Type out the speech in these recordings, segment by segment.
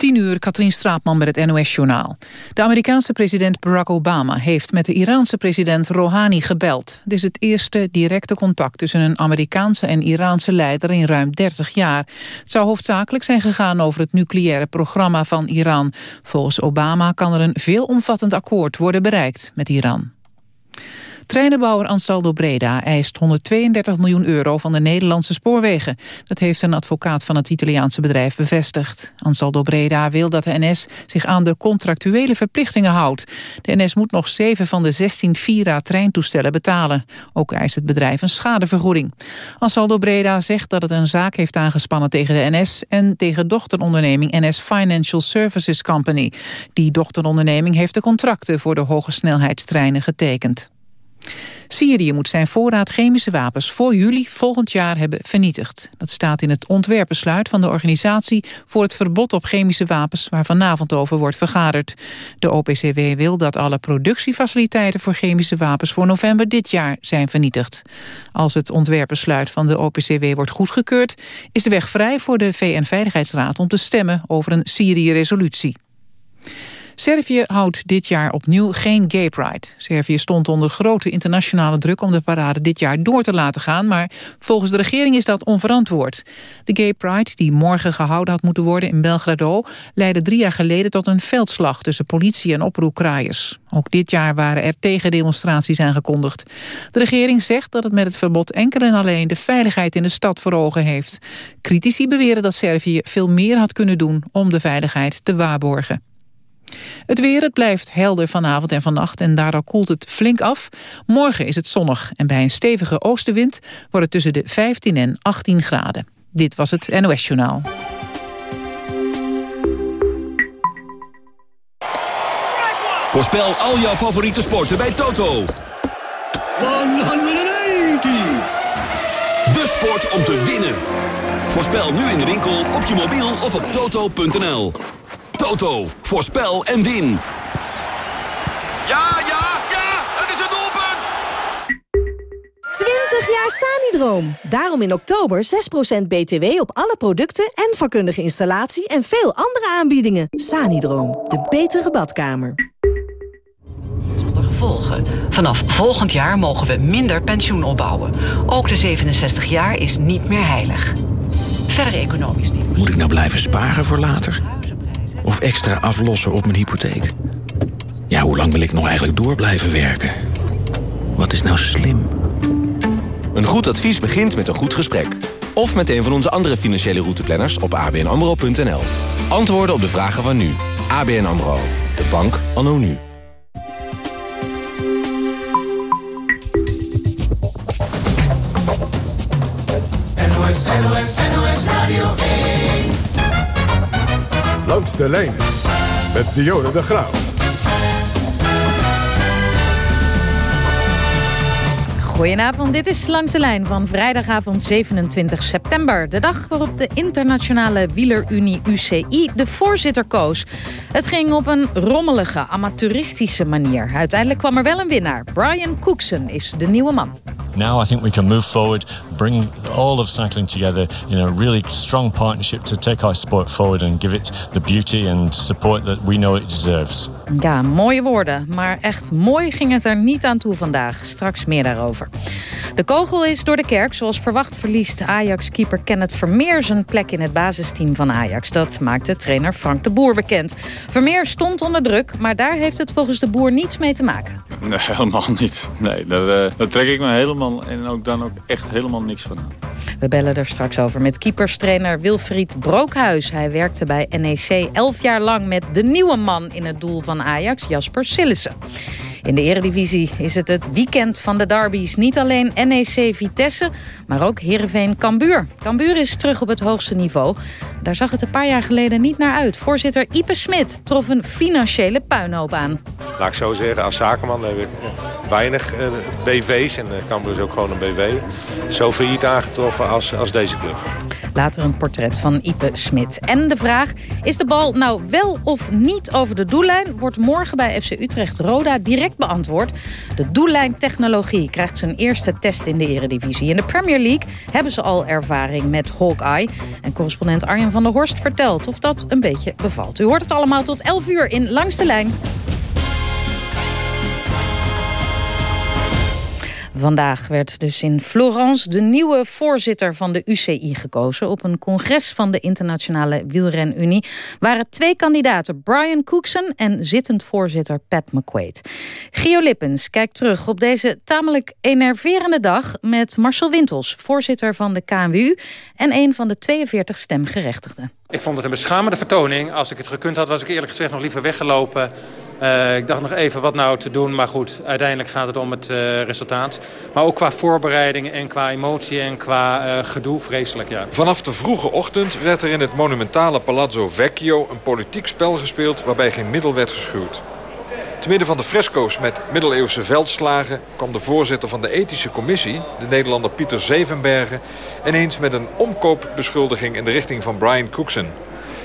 10 uur, Katrien Straatman met het NOS-journaal. De Amerikaanse president Barack Obama heeft met de Iraanse president Rouhani gebeld. Het is het eerste directe contact tussen een Amerikaanse en Iraanse leider in ruim 30 jaar. Het zou hoofdzakelijk zijn gegaan over het nucleaire programma van Iran. Volgens Obama kan er een veelomvattend akkoord worden bereikt met Iran. Treinenbouwer Ansaldo Breda eist 132 miljoen euro van de Nederlandse spoorwegen. Dat heeft een advocaat van het Italiaanse bedrijf bevestigd. Ansaldo Breda wil dat de NS zich aan de contractuele verplichtingen houdt. De NS moet nog 7 van de 16 Vira-treintoestellen betalen. Ook eist het bedrijf een schadevergoeding. Ansaldo Breda zegt dat het een zaak heeft aangespannen tegen de NS... en tegen dochteronderneming NS Financial Services Company. Die dochteronderneming heeft de contracten voor de hoge snelheidstreinen getekend. Syrië moet zijn voorraad chemische wapens voor juli volgend jaar hebben vernietigd. Dat staat in het ontwerpbesluit van de organisatie voor het verbod op chemische wapens waar vanavond over wordt vergaderd. De OPCW wil dat alle productiefaciliteiten voor chemische wapens voor november dit jaar zijn vernietigd. Als het ontwerpbesluit van de OPCW wordt goedgekeurd is de weg vrij voor de VN-veiligheidsraad om te stemmen over een Syrië-resolutie. Servië houdt dit jaar opnieuw geen Gay Pride. Servië stond onder grote internationale druk om de parade dit jaar door te laten gaan, maar volgens de regering is dat onverantwoord. De Gay Pride, die morgen gehouden had moeten worden in Belgrado, leidde drie jaar geleden tot een veldslag tussen politie en oproerkraaiers. Ook dit jaar waren er tegendemonstraties aangekondigd. De regering zegt dat het met het verbod enkel en alleen de veiligheid in de stad voor ogen heeft. Critici beweren dat Servië veel meer had kunnen doen om de veiligheid te waarborgen. Het weer, het blijft helder vanavond en vannacht en daardoor koelt het flink af. Morgen is het zonnig en bij een stevige oostenwind wordt het tussen de 15 en 18 graden. Dit was het NOS Journaal. Voorspel al jouw favoriete sporten bij Toto. 180! De sport om te winnen. Voorspel nu in de winkel, op je mobiel of op toto.nl. Toto, voorspel en win. Ja, ja, ja, het is een doelpunt! 20 jaar Sanidroom. Daarom in oktober 6% BTW op alle producten en vakkundige installatie en veel andere aanbiedingen. Sanidroom, de betere badkamer. Zonder gevolgen. Vanaf volgend jaar mogen we minder pensioen opbouwen. Ook de 67 jaar is niet meer heilig. Verder economisch niet. Moet ik nou blijven sparen voor later? Of extra aflossen op mijn hypotheek? Ja, hoe lang wil ik nog eigenlijk door blijven werken? Wat is nou slim? Een goed advies begint met een goed gesprek. Of met een van onze andere financiële routeplanners op abnamro.nl. Antwoorden op de vragen van nu. ABN AMRO. De bank anno nu. NOS, NOS, NOS Radio 1. Langs de lijn met Dionne de Graaf. Goedenavond, dit is Langs de Lijn van vrijdagavond 27 september. De dag waarop de internationale wielerunie UCI de voorzitter koos. Het ging op een rommelige, amateuristische manier. Uiteindelijk kwam er wel een winnaar. Brian Cookson is de nieuwe man. Now I think we can move forward, bring all of cycling together in a really strong partnership to take our sport forward and give it the beauty and support that we know it deserves. Ja, mooie woorden, maar echt mooi ging het er niet aan toe vandaag. Straks meer daarover. De kogel is door de kerk. Zoals verwacht verliest Ajax-keeper Kenneth Vermeer zijn plek in het basisteam van Ajax. Dat maakte trainer Frank de Boer bekend. Vermeer stond onder druk, maar daar heeft het volgens de Boer niets mee te maken. Nee, helemaal niet. Nee, daar, daar trek ik me helemaal en ook dan ook echt helemaal niks van aan. We bellen er straks over met keeperstrainer Wilfried Brookhuis. Hij werkte bij NEC elf jaar lang met de nieuwe man in het doel van Ajax, Jasper Sillissen. In de eredivisie is het het weekend van de derbies. Niet alleen NEC Vitesse, maar ook Heerenveen Cambuur. Cambuur is terug op het hoogste niveau. Daar zag het een paar jaar geleden niet naar uit. Voorzitter Ipe Smit trof een financiële puinhoop aan. Laat ik zo zeggen, als zakenman heb ik weinig uh, BV's. En uh, Cambuur is ook gewoon een BV. Zo failliet aangetroffen als, als deze club. Later een portret van Ipe Smit. En de vraag, is de bal nou wel of niet over de doellijn... wordt morgen bij FC Utrecht-Roda direct beantwoord. De doellijntechnologie krijgt zijn eerste test in de eredivisie. In de Premier League hebben ze al ervaring met Hawkeye. En correspondent Arjen van der Horst vertelt of dat een beetje bevalt. U hoort het allemaal tot 11 uur in Langs de Lijn. Vandaag werd dus in Florence de nieuwe voorzitter van de UCI gekozen. Op een congres van de Internationale Wielrenunie waren twee kandidaten, Brian Cookson en zittend voorzitter Pat McQuaid. Gio Lippens kijkt terug op deze tamelijk enerverende dag met Marcel Wintels, voorzitter van de KNWU en een van de 42 stemgerechtigden. Ik vond het een beschamende vertoning. Als ik het gekund had, was ik eerlijk gezegd nog liever weggelopen. Uh, ik dacht nog even wat nou te doen, maar goed, uiteindelijk gaat het om het uh, resultaat. Maar ook qua voorbereiding en qua emotie en qua uh, gedoe, vreselijk, ja. Vanaf de vroege ochtend werd er in het monumentale Palazzo Vecchio een politiek spel gespeeld waarbij geen middel werd geschuwd. Te midden van de fresco's met middeleeuwse veldslagen kwam de voorzitter van de ethische commissie, de Nederlander Pieter Zevenbergen, ineens met een omkoopbeschuldiging in de richting van Brian Cookson.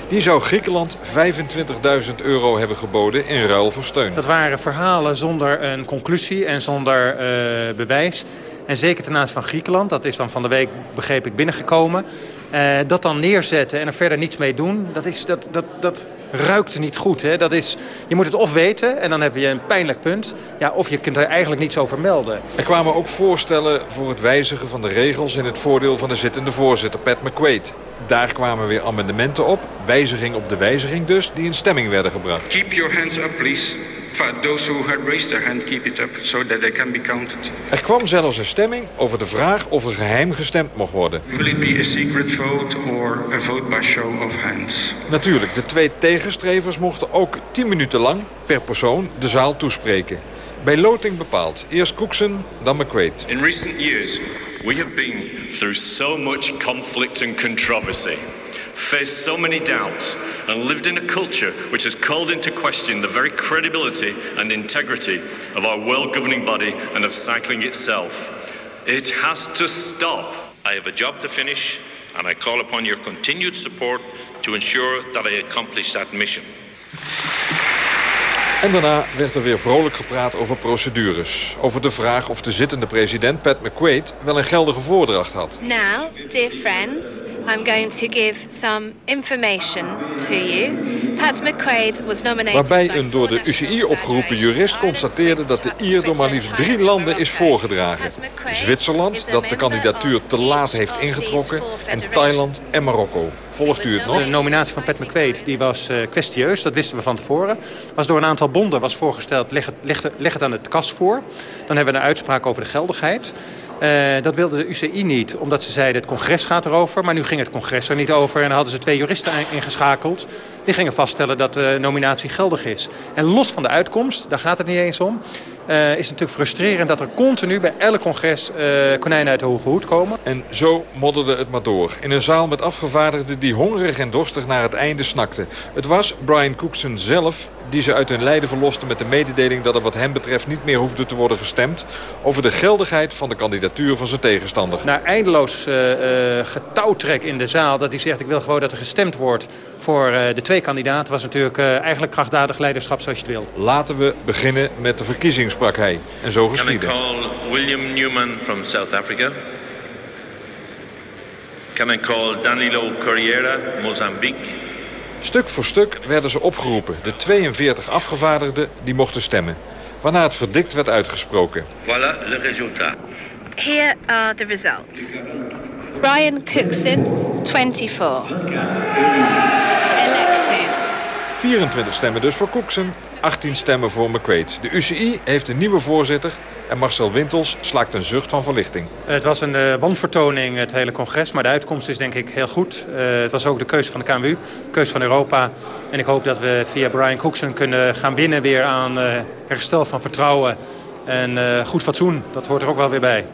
Die zou Griekenland 25.000 euro hebben geboden in ruil voor steun. Dat waren verhalen zonder een conclusie en zonder uh, bewijs. En zeker ten aanzien van Griekenland, dat is dan van de week, begreep ik, binnengekomen. Uh, dat dan neerzetten en er verder niets mee doen, dat, is, dat, dat, dat ruikt niet goed. Hè? Dat is, je moet het of weten en dan heb je een pijnlijk punt. Ja, of je kunt er eigenlijk niets over melden. Er kwamen ook voorstellen voor het wijzigen van de regels... in het voordeel van de zittende voorzitter Pat McQuaid. Daar kwamen weer amendementen op, wijziging op de wijziging dus, die in stemming werden gebracht. Keep your hands up, please. Those who had raised their hand, keep it up, so that they can be counted. Er kwam zelfs een stemming over de vraag of er geheim gestemd mocht worden. Will it be a secret vote or a vote by show of hands? Natuurlijk, de twee tegenstrevers mochten ook 10 minuten lang per persoon de zaal toespreken. Bij loting bepaald. Eerst Cookson, dan McQuaid. In recent years, we have been through so much conflict and controversy. Faced so many doubts, and lived in a culture which has called into question the very credibility and integrity of our world governing body and of cycling itself. It has to stop. I have a job to finish, and I call upon your continued support to ensure that I accomplish that mission. En daarna werd er weer vrolijk gepraat over procedures. Over de vraag of de zittende president, Pat McQuaid, wel een geldige voordracht had. Now, dear friends, I'm going to give some information to you. Pat McQuaid was nominated Waarbij een door de UCI opgeroepen jurist constateerde dat de IR door maar liefst drie landen is voorgedragen. Zwitserland, dat de kandidatuur te laat heeft ingetrokken, en Thailand en Marokko. Volgt u het nog? De nominatie van Pat McQuaid die was uh, kwestieus, dat wisten we van tevoren. Was door een aantal was voorgesteld, leg het, leg, leg het aan het kas voor. Dan hebben we een uitspraak over de geldigheid. Uh, dat wilde de UCI niet, omdat ze zeiden het congres gaat erover. Maar nu ging het congres er niet over en dan hadden ze twee juristen ingeschakeld. Die gingen vaststellen dat de nominatie geldig is. En los van de uitkomst, daar gaat het niet eens om... Uh, is het natuurlijk frustrerend dat er continu bij elk congres uh, konijnen uit de hoge hoed komen. En zo modderde het maar door. In een zaal met afgevaardigden die hongerig en dorstig naar het einde snakten. Het was Brian Cookson zelf die ze uit hun lijden verloste met de mededeling dat er wat hem betreft niet meer hoefde te worden gestemd over de geldigheid van de kandidatuur van zijn tegenstander. Na eindeloos uh, getouwtrek in de zaal dat hij zegt ik wil gewoon dat er gestemd wordt voor uh, de twee kandidaten was natuurlijk eigenlijk krachtdadig leiderschap zoals je het wil. Laten we beginnen met de verkiezing, sprak hij. En zo geschiedde. Can I call William Newman from South Africa? Can I call Danilo Corriera, Mozambique? Stuk voor stuk werden ze opgeroepen, de 42 afgevaardigden die mochten stemmen. Waarna het verdikt werd uitgesproken. Voilà le résultat. Here are the results. Brian Cookson, 24. Elected. 24 stemmen dus voor Cookson, 18 stemmen voor McQuaid. De UCI heeft een nieuwe voorzitter en Marcel Wintels slaakt een zucht van verlichting. Het was een uh, het hele congres, maar de uitkomst is denk ik heel goed. Uh, het was ook de keuze van de KMU, keuze van Europa. En ik hoop dat we via Brian Cookson kunnen gaan winnen weer aan uh, herstel van vertrouwen en goed fatsoen. Dat hoort er ook wel weer bij.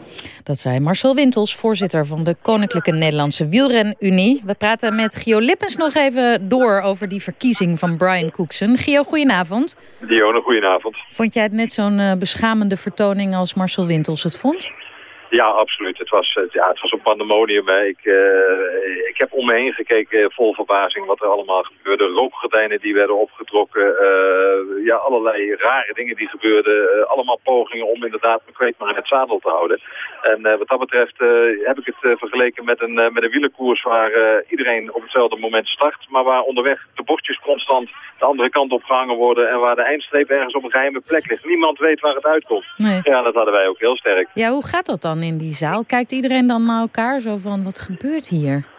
Dat zei Marcel Wintels, voorzitter van de Koninklijke Nederlandse Wielrenunie. We praten met Gio Lippens nog even door over die verkiezing van Brian Cookson. Gio, goedenavond. Dionne, goedenavond. Vond jij het net zo'n uh, beschamende vertoning als Marcel Wintels het vond? Ja, absoluut. Het was, eh, ja, het was een pandemonium. Hè. Ik, uh, ik heb om me heen gekeken vol verbazing wat er allemaal gebeurde. Rookgordijnen die werden opgetrokken. Uh, ja, allerlei rare dingen die gebeurden. allemaal pogingen om inderdaad McQuaid maar in het zadel te houden. En wat dat betreft heb ik het vergeleken met een, met een wielerkoers waar iedereen op hetzelfde moment start. Maar waar onderweg de bordjes constant de andere kant op gehangen worden. En waar de eindstreep ergens op een geheime plek ligt. Niemand weet waar het uitkomt. Nee. Ja, dat hadden wij ook heel sterk. Ja, hoe gaat dat dan in die zaal? Kijkt iedereen dan naar elkaar zo van, wat gebeurt hier?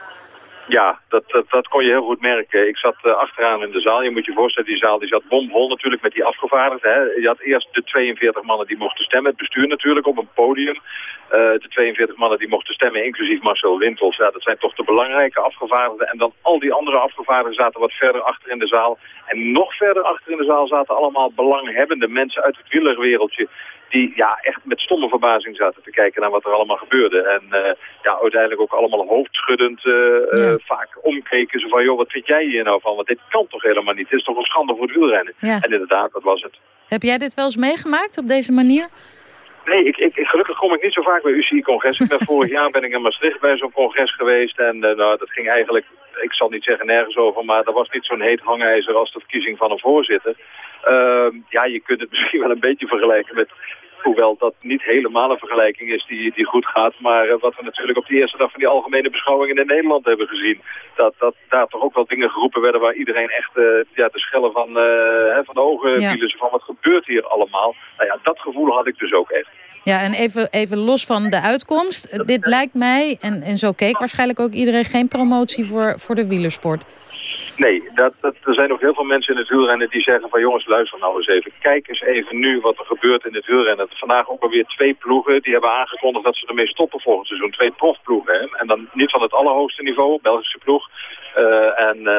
Ja, dat, dat, dat, kon je heel goed merken. Ik zat uh, achteraan in de zaal. Je moet je voorstellen, die zaal die zat bomvol natuurlijk met die afgevaardigden. Hè. Je had eerst de 42 mannen die mochten stemmen. Het bestuur natuurlijk op een podium. Uh, de 42 mannen die mochten stemmen, inclusief Marcel Wintels. Ja, dat zijn toch de belangrijke afgevaardigden. En dan al die andere afgevaardigden zaten wat verder achter in de zaal. En nog verder achter in de zaal zaten allemaal belanghebbende mensen uit het wielerwereldje die ja, echt met stomme verbazing zaten te kijken naar wat er allemaal gebeurde. En uh, ja, uiteindelijk ook allemaal hoofdschuddend uh, ja. vaak omkeken. Zo van, joh, wat vind jij hier nou van? Want dit kan toch helemaal niet? Het is toch een schande voor het wielrennen? Ja. En inderdaad, dat was het. Heb jij dit wel eens meegemaakt op deze manier? Nee, ik, ik, gelukkig kom ik niet zo vaak bij UCI-congres. Ik ben vorig jaar ben ik in Maastricht bij zo'n congres geweest. En uh, nou, dat ging eigenlijk, ik zal niet zeggen nergens over, maar er was niet zo'n heet hangijzer als de verkiezing van een voorzitter. Uh, ja, je kunt het misschien wel een beetje vergelijken met Hoewel dat niet helemaal een vergelijking is die, die goed gaat. Maar uh, wat we natuurlijk op de eerste dag van die algemene beschouwingen in Nederland hebben gezien. Dat, dat daar toch ook wel dingen geroepen werden waar iedereen echt uh, ja, de schellen van, uh, van de ogen Ja. vielen. Van wat gebeurt hier allemaal? Nou ja, dat gevoel had ik dus ook echt. Ja, en even, even los van de uitkomst. Eh, Dit lijkt mij, en, en zo keek waarschijnlijk ook iedereen... geen promotie voor, voor de wielersport. Nee, dat, dat, er zijn ook heel veel mensen in het wielrennen die zeggen van jongens luister nou eens even. Kijk eens even nu wat er gebeurt in het wielrennen. Vandaag ook alweer twee ploegen die hebben aangekondigd dat ze ermee stoppen volgend seizoen. Twee profploegen hè? en dan niet van het allerhoogste niveau, Belgische ploeg. Uh, en uh,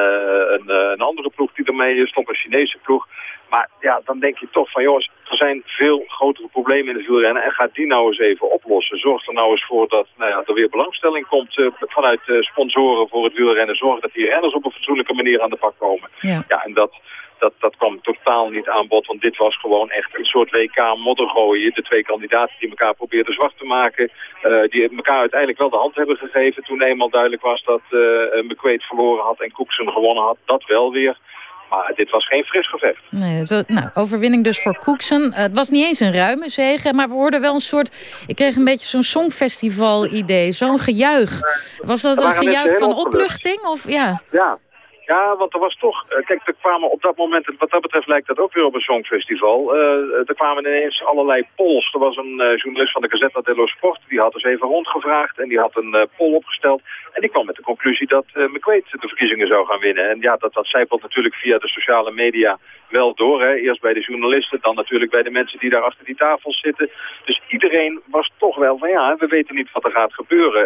een, uh, een, andere ploeg die ermee stopt, een Chinese ploeg. Maar ja, dan denk je toch van jongens, er zijn veel grotere problemen in het wielrennen. En ga die nou eens even oplossen. Zorg er nou eens voor dat nou ja, er weer belangstelling komt uh, vanuit uh, sponsoren voor het wielrennen. Zorg dat die renners op een fatsoenlijke manier aan de pak komen. Ja, ja en dat, dat, dat kwam totaal niet aan bod. Want dit was gewoon echt een soort WK moddergooien. De twee kandidaten die elkaar probeerden zwart te maken. Uh, die elkaar uiteindelijk wel de hand hebben gegeven. Toen eenmaal duidelijk was dat uh, McQuaid verloren had en Koeksen gewonnen had. Dat wel weer. Maar dit was geen fris gevecht. Nee, nou, overwinning dus voor Koeksen. Uh, het was niet eens een ruime zege, maar we hoorden wel een soort... Ik kreeg een beetje zo'n songfestival-idee, zo'n gejuich. Was dat een gejuich van opluchting? Of, ja. ja, ja, want er was toch... Uh, kijk, er kwamen op dat moment... Wat dat betreft lijkt dat ook weer op een songfestival. Uh, er kwamen ineens allerlei polls. Er was een uh, journalist van de Gazetta dello Sport. Die had dus even rondgevraagd. En die had een poll opgesteld. En die kwam met de conclusie dat uh, de verkiezingen zou gaan winnen. En ja, dat, dat zijpelt natuurlijk via de sociale media wel door. Hè. Eerst bij de journalisten, dan natuurlijk bij de mensen die daar achter die tafels zitten. Dus iedereen was toch wel van ja, we weten niet wat er gaat gebeuren.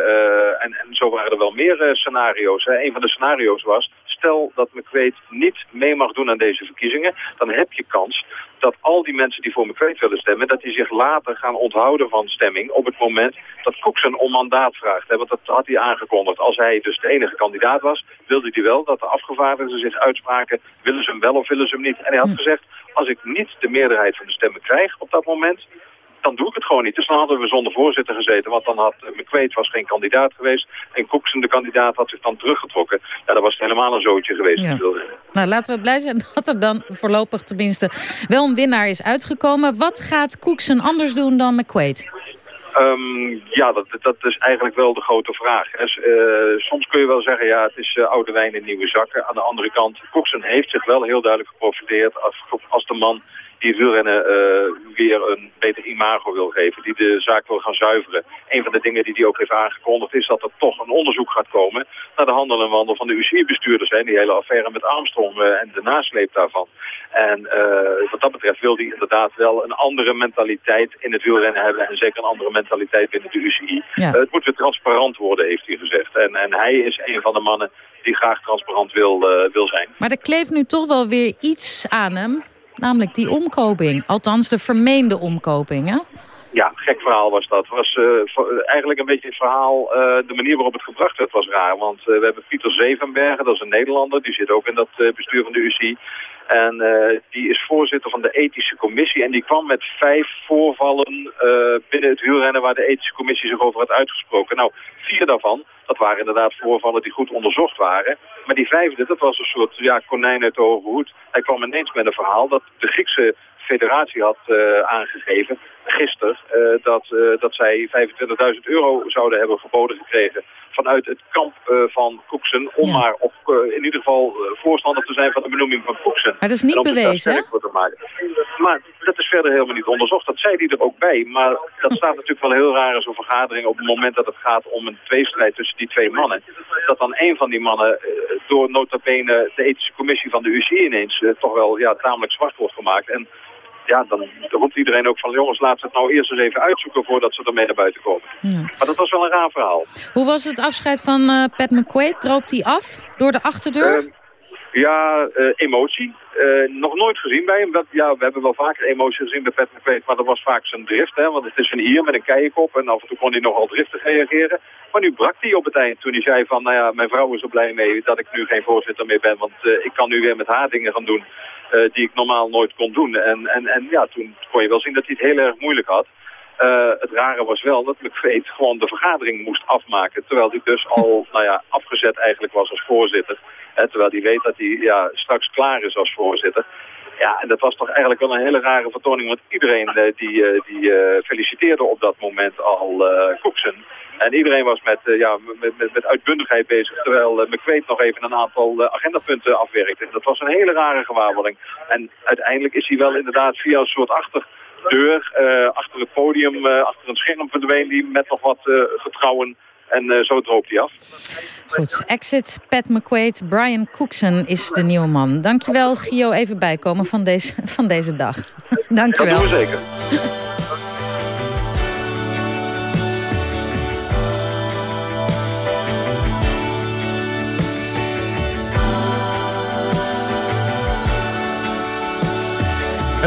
En, en zo waren er wel meer scenario's. Hè. Een van de scenario's was, stel dat McQuaid niet mee mag doen aan deze verkiezingen, dan heb je kans dat al die mensen die voor McQuaid willen stemmen, dat die zich later gaan onthouden van stemming op het moment dat Cookson om mandaat vraagt. Hè? Want dat had hij aangekondigd. Als hij dus de enige kandidaat was, wilde hij wel dat de afgevaardigden zich uitspraken, willen ze hem wel of willen ze hem niet. En hij had gezegd, als ik niet de meerderheid van de stemmen krijg op dat moment, dan doe ik het gewoon niet. Dus dan hadden we zonder voorzitter gezeten, want dan had McQuaid was geen kandidaat geweest en Cookson, de kandidaat, had zich dan teruggetrokken. Ja, dat was helemaal een zootje geweest. Ja. Nou, laten we blij zijn dat er dan voorlopig tenminste wel een winnaar is uitgekomen. Wat gaat Cookson anders doen dan McQuaid? Um, ja, dat, dat is eigenlijk wel de grote vraag. Uh, soms kun je wel zeggen, ja, het is uh, oude wijn in nieuwe zakken. Aan de andere kant, Cookson heeft zich wel heel duidelijk geprofiteerd als, als de man die wielrennen uh, weer een beter imago wil geven, die de zaak wil gaan zuiveren. Een van de dingen die hij ook heeft aangekondigd is dat er toch een onderzoek gaat komen naar de handel en wandel van de UCI-bestuurders. Die hele affaire met Armstrong uh, en de nasleep daarvan. En uh, wat dat betreft wil hij inderdaad wel een andere mentaliteit in het wielrennen hebben en zeker een andere mentaliteit binnen de UCI. Ja. het moet weer transparant worden, heeft hij gezegd. En, en hij is een van de mannen die graag transparant wil, wil zijn. Maar er kleeft nu toch wel weer iets aan hem Namelijk die omkoping. Althans, de vermeende omkoping, ja, gek verhaal was dat. was uh, eigenlijk een beetje het verhaal, uh, de manier waarop het gebracht werd was raar. Want uh, we hebben Pieter Zevenbergen, dat is een Nederlander, die zit ook in dat bestuur van de UCI. En die is voorzitter van de ethische commissie en die kwam met vijf voorvallen binnen het huurrennen waar de ethische commissie zich over had uitgesproken. Nou, vier daarvan, dat waren inderdaad voorvallen die goed onderzocht waren. Maar die vijfde, dat was een soort ja, konijn uit de hoge hoed. Hij kwam ineens met een verhaal dat de Griekse federatie had uh, aangegeven gisteren uh, dat, uh, dat zij 25.000 euro zouden hebben geboden gekregen vanuit het kamp van Koeksen om maar op, in ieder geval voorstander te zijn van de benoeming van Koeksen. Maar dat is niet bewezen, hè? Maar dat is verder helemaal niet onderzocht. Dat zei hij er ook bij. Maar dat staat natuurlijk wel heel raar in zo'n vergadering op het moment dat het gaat om een tweestrijd tussen die twee mannen. Dat dan een van die mannen door nota bene de ethische commissie van de UCI ineens toch wel ja, tamelijk zwart wordt gemaakt. En ja, dan roept iedereen ook van jongens, laten we het nou eerst eens even uitzoeken voordat ze ermee naar buiten komen. Ja. Maar dat was wel een raar verhaal. Hoe was het afscheid van uh, Pat McQuaid? Droopt hij af door de achterdeur? Ja, uh, emotie. nog nooit gezien bij hem. Ja, we hebben wel vaker emotie gezien bij Pat McQuaid, maar dat was vaak zijn drift. Hè, want het is een hier met een keiekop en af en toe kon hij nogal driftig reageren. Maar nu brak hij op het eind toen hij zei van, nou ja, mijn vrouw is er blij mee dat ik nu geen voorzitter meer ben. Want ik kan nu weer met haar dingen gaan doen. Die ik normaal nooit kon doen. En, en, en ja, toen kon je wel zien dat hij het heel erg moeilijk had. Uh, het rare was wel dat McVeet gewoon de vergadering moest afmaken. Terwijl hij dus al nou ja, afgezet eigenlijk was als voorzitter. Hè, terwijl hij weet dat hij ja, straks klaar is als voorzitter. Ja, en dat was toch eigenlijk wel een hele rare vertoning. Want iedereen uh, die, die feliciteerde op dat moment al Cookson. En iedereen was met, ja, met, met, met, uitbundigheid bezig, terwijl McQuaid nog even een aantal agendapunten afwerkte. Dat was een hele rare gewaarwording. En uiteindelijk is hij wel inderdaad via een soort achterdeur, achter het podium, achter een scherm verdwenen, die met nog wat vertrouwen en zo droop hij af. Goed, exit Pat McQuaid, Brian Cookson is de nieuwe man. Dankjewel, Gio, even bijkomen van deze, van deze dag. Dankjewel. Dat doen we zeker.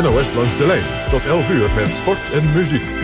NOS langs de lijn. Tot 11 uur met sport en muziek.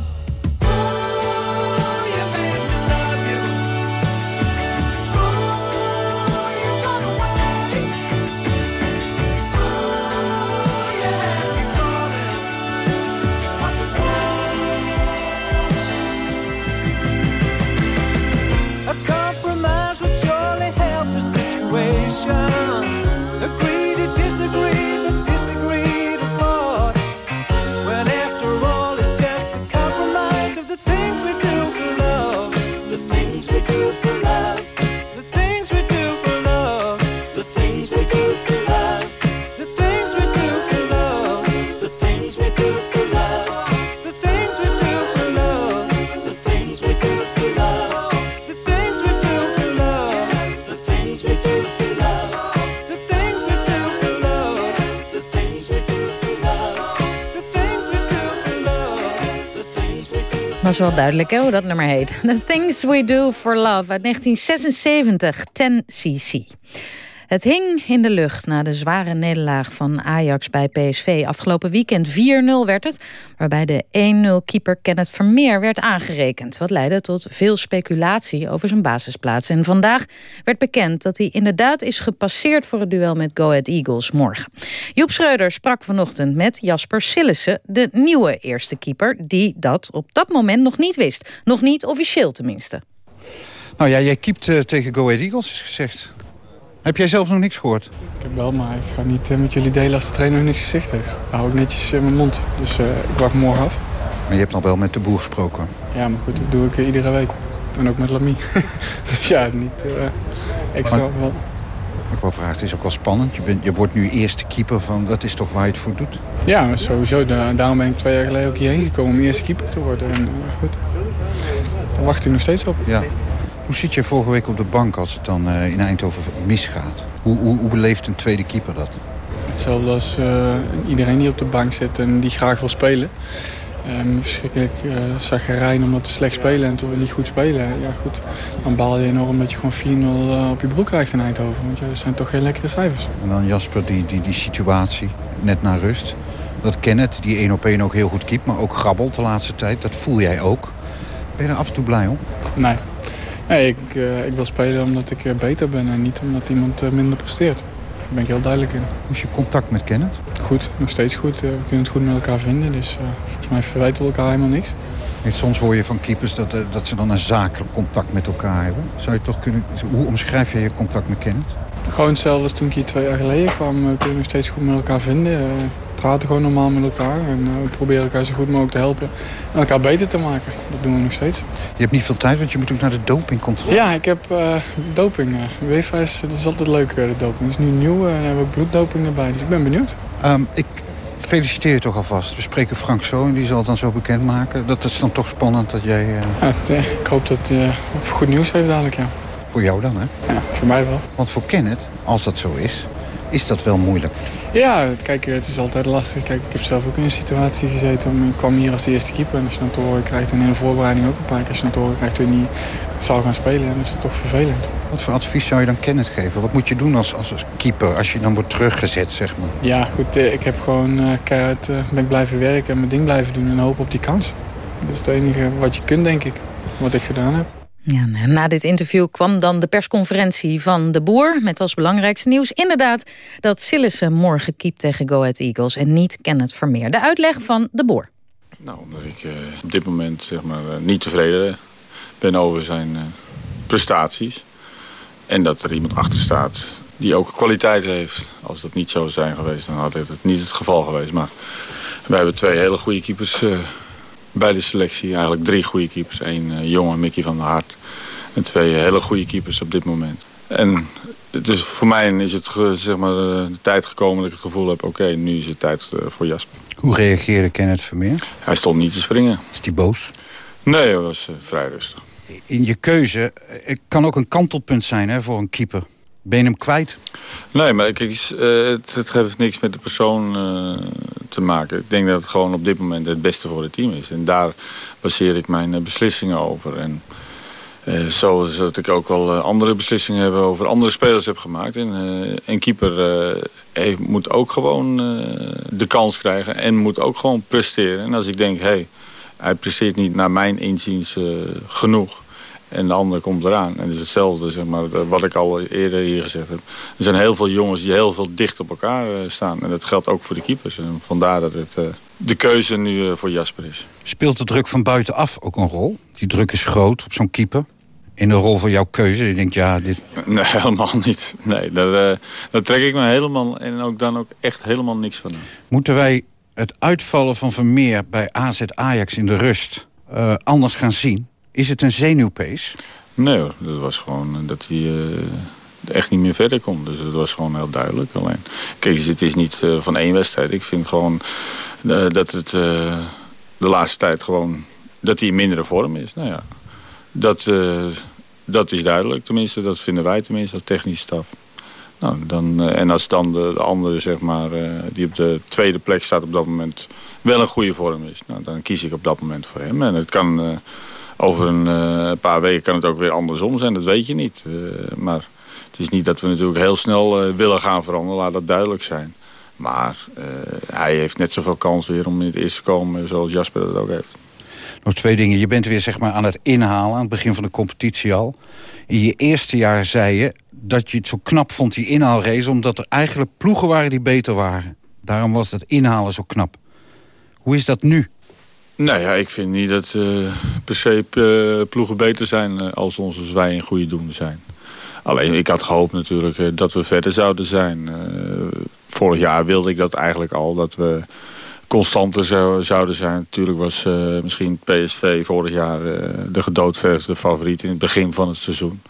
Was wel duidelijk hè, hoe dat nummer heet. The Things We Do For Love uit 1976, 10cc. Het hing in de lucht na de zware nederlaag van Ajax bij PSV. Afgelopen weekend 4-0 werd het, waarbij de 1-0-keeper Kenneth Vermeer werd aangerekend. Wat leidde tot veel speculatie over zijn basisplaats. En vandaag werd bekend dat hij inderdaad is gepasseerd voor het duel met Go Ahead Eagles morgen. Joep Schreuder sprak vanochtend met Jasper Sillissen, de nieuwe eerste keeper... die dat op dat moment nog niet wist. Nog niet officieel tenminste. Nou ja, jij keept uh, tegen Go Ahead Eagles, is gezegd. Heb jij zelf nog niks gehoord? Ik heb wel, maar ik ga niet uh, met jullie delen als de trainer nog niks gezegd heeft. Dan hou ik netjes in mijn mond. Dus uh, ik wacht morgen af. Maar je hebt nog wel met de boer gesproken? Ja, maar goed, dat doe ik iedere week. En ook met Lamy. dus ja, niet extra maar, wel. Ik wil vragen, het is ook wel spannend. Je, bent, je wordt nu eerste keeper van, dat is toch waar je het voor doet? Ja, sowieso. Da daarom ben ik twee jaar geleden ook hierheen gekomen om eerste keeper te worden. En goed, daar wacht ik nog steeds op. Ja. Hoe zit je vorige week op de bank als het dan uh, in Eindhoven misgaat? Hoe, hoe, hoe, beleeft een tweede keeper dat? Hetzelfde als uh, iedereen die op de bank zit en die graag wil spelen. Um, verschrikkelijk uh, zaggerijn omdat we slecht spelen en toen we niet goed spelen. Ja, goed, dan baal je enorm dat je gewoon 4-0 op je broek krijgt in Eindhoven. Want ja, dat zijn toch geen lekkere cijfers. En dan Jasper, die, die, die situatie, net na rust. Dat Kenneth, die één op één ook heel goed keept, maar ook grabbelt de laatste tijd. Dat voel jij ook. Ben je er af en toe blij om? Nee. Nee, ik, uh, ik wil spelen omdat ik uh, beter ben en niet omdat iemand uh, minder presteert. Daar ben ik heel duidelijk in. Hoe is je contact met Kenneth? Goed, nog steeds goed. we kunnen het goed met elkaar vinden, dus volgens mij verwijten we elkaar helemaal niks. En soms hoor je van keepers dat, dat ze dan een zakelijk contact met elkaar hebben. Zou je toch kunnen, hoe omschrijf jij je contact met Kenneth? Gewoon hetzelfde als toen ik hier twee jaar geleden kwam. We kunnen nog steeds goed met elkaar vinden praten gewoon normaal met elkaar. En uh, we proberen elkaar zo goed mogelijk te helpen. En elkaar beter te maken. Dat doen we nog steeds. Je hebt niet veel tijd, want je moet ook naar de dopingcontrole. Ja, ik heb uh, doping. UEFA is, dat is altijd leuk, de doping. Het is nu nieuw en we hebben ook bloeddoping erbij. Dus ik ben benieuwd. Um, ik feliciteer je toch alvast. We spreken Frank zo en die zal het dan zo bekendmaken. Dat is dan toch spannend dat jij... Ja, ik hoop dat hij goed nieuws heeft dadelijk, ja. Voor jou dan, hè? Ja, voor mij wel. Want voor Kenneth, als dat zo is, is dat wel moeilijk. Ja, kijk, het is altijd lastig. Kijk, ik heb zelf ook in een situatie gezeten. Ik kwam hier als de eerste keeper. En als je dan te horen krijgt, en in de voorbereiding ook een paar keer... als je dan te horen krijgt dat je niet zou gaan spelen, dan is dat toch vervelend. Wat voor advies zou je dan Kenneth geven? Wat moet je doen als, als keeper als je dan wordt teruggezet, zeg maar? Ja, goed, ik heb gewoon uh, keihard uh, ben ik blijven werken en mijn ding blijven doen... en hopen op die kans. Dat is het enige wat je kunt, denk ik, wat ik gedaan heb. Ja, na dit interview kwam dan de persconferentie van de boer... met als belangrijkste nieuws inderdaad dat Sillissen morgen keept tegen Go Ahead Eagles... en niet Kenneth Vermeer. De uitleg van de boer. Nou, omdat ik uh, op dit moment zeg maar, uh, niet tevreden ben over zijn uh, prestaties. En dat er iemand achter staat die ook kwaliteit heeft. Als dat niet zo zou zijn geweest, dan had het niet het geval geweest. Maar wij hebben twee hele goede keepers bij de selectie. Eigenlijk drie goede keepers. Eén uh, jonge Mickey van der Hart. En twee hele goede keepers op dit moment. En dus voor mij is het zeg maar, de tijd gekomen dat ik het gevoel heb... oké, okay, nu is het tijd voor Jasper. Hoe reageerde Kenneth Vermeer? Hij stond niet te springen. Is hij boos? Nee, hij was vrij rustig. In je keuze, het kan ook een kantelpunt zijn hè, voor een keeper. Ben je hem kwijt? Nee, maar kijk, uh, het, het heeft niks met de persoon uh, te maken. Ik denk dat het gewoon op dit moment het beste voor het team is. En daar baseer ik mijn uh, beslissingen over. En zoals dat ik ook wel andere beslissingen heb over andere spelers heb gemaakt. En een keeper heeft, moet ook gewoon de kans krijgen en moet ook gewoon presteren. En als ik denk, hé, hey, hij presteert niet naar mijn inziens genoeg en de andere komt eraan. En het is hetzelfde, zeg maar, wat ik al eerder hier gezegd heb. Er zijn heel veel jongens die heel veel dicht op elkaar staan. En dat geldt ook voor de keepers. En vandaar dat het uh, de keuze nu uh, voor Jasper is. Speelt de druk van buitenaf ook een rol? Die druk is groot op zo'n keeper? In de rol van jouw keuze? Je denkt, ja, dit... Nee, helemaal niet. Nee, daar, uh, daar trek ik me helemaal en ook dan ook echt helemaal niks van. Moeten wij het uitvallen van Vermeer bij AZ Ajax in de rust anders gaan zien? Is het een zenuwpees? Nee dat was gewoon dat hij uh, echt niet meer verder kon. Dus dat was gewoon heel duidelijk. Alleen, kijk, het is niet uh, van één wedstrijd. Ik vind gewoon dat het de laatste tijd gewoon... dat hij in mindere vorm is. Nou ja, dat, dat is duidelijk tenminste. Dat vinden wij tenminste als technische staf. Nou, dan, en als dan de, de andere, zeg maar, die op de tweede plek staat op dat moment wel een goede vorm is. Nou, dan kies ik op dat moment voor hem. En het kan over een paar weken kan het ook weer andersom zijn, dat weet je niet. maar het is niet dat we natuurlijk heel snel willen gaan veranderen, laat dat duidelijk zijn. Maar hij heeft net zoveel kans weer om in het eerste te komen zoals Jasper dat ook heeft. Nog twee dingen. Je bent weer zeg maar, aan het inhalen aan het begin van de competitie al. In je eerste jaar zei je dat je het zo knap vond, die inhaalrace... omdat er eigenlijk ploegen waren die beter waren. Daarom was dat inhalen zo knap. Hoe is dat nu? Nou ja, ik vind niet dat uh, per se uh, ploegen beter zijn uh, als onze wij in goede doen zijn. Alleen ik had gehoopt natuurlijk dat we verder zouden zijn. vorig jaar wilde ik dat eigenlijk al, dat we constanter zou, zouden zijn. Natuurlijk was misschien PSV vorig jaar uh, de gedoodverfde favoriet in het begin van het seizoen.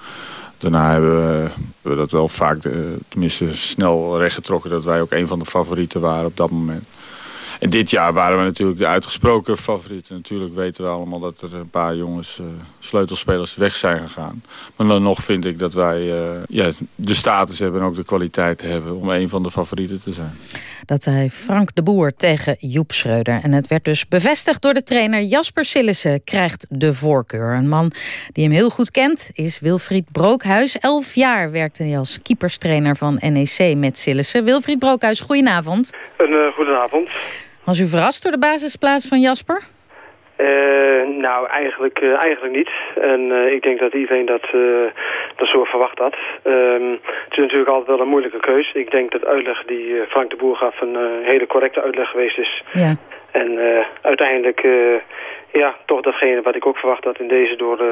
Daarna hebben we, dat wel vaak, tenminste snel rechtgetrokken... dat wij ook een van de favorieten waren op dat moment. En dit jaar waren we natuurlijk de uitgesproken favorieten. Natuurlijk weten we allemaal dat er een paar jongens, uh, sleutelspelers, weg zijn gegaan. Maar dan nog vind ik dat wij uh, ja, de status hebben en ook de kwaliteit hebben om een van de favorieten te zijn. Dat zei Frank de Boer tegen Joep Schreuder. En het werd dus bevestigd door de trainer Jasper Sillissen krijgt de voorkeur. Een man die hem heel goed kent is Wilfried Brookhuis. Elf jaar werkte hij als keeperstrainer van NEC met Sillissen. Wilfried Brookhuis, goedenavond. Een uh, goedenavond. Was u verrast door de basisplaats van Jasper? Uh, nou, eigenlijk, uh, eigenlijk niet. En uh, ik denk dat iedereen dat, dat zo verwacht had. Um, het is natuurlijk altijd wel een moeilijke keus. Ik denk dat de uitleg die Frank de Boer gaf een hele correcte uitleg geweest is. Ja. En uiteindelijk ja, toch datgene wat ik ook verwacht had in deze door uh,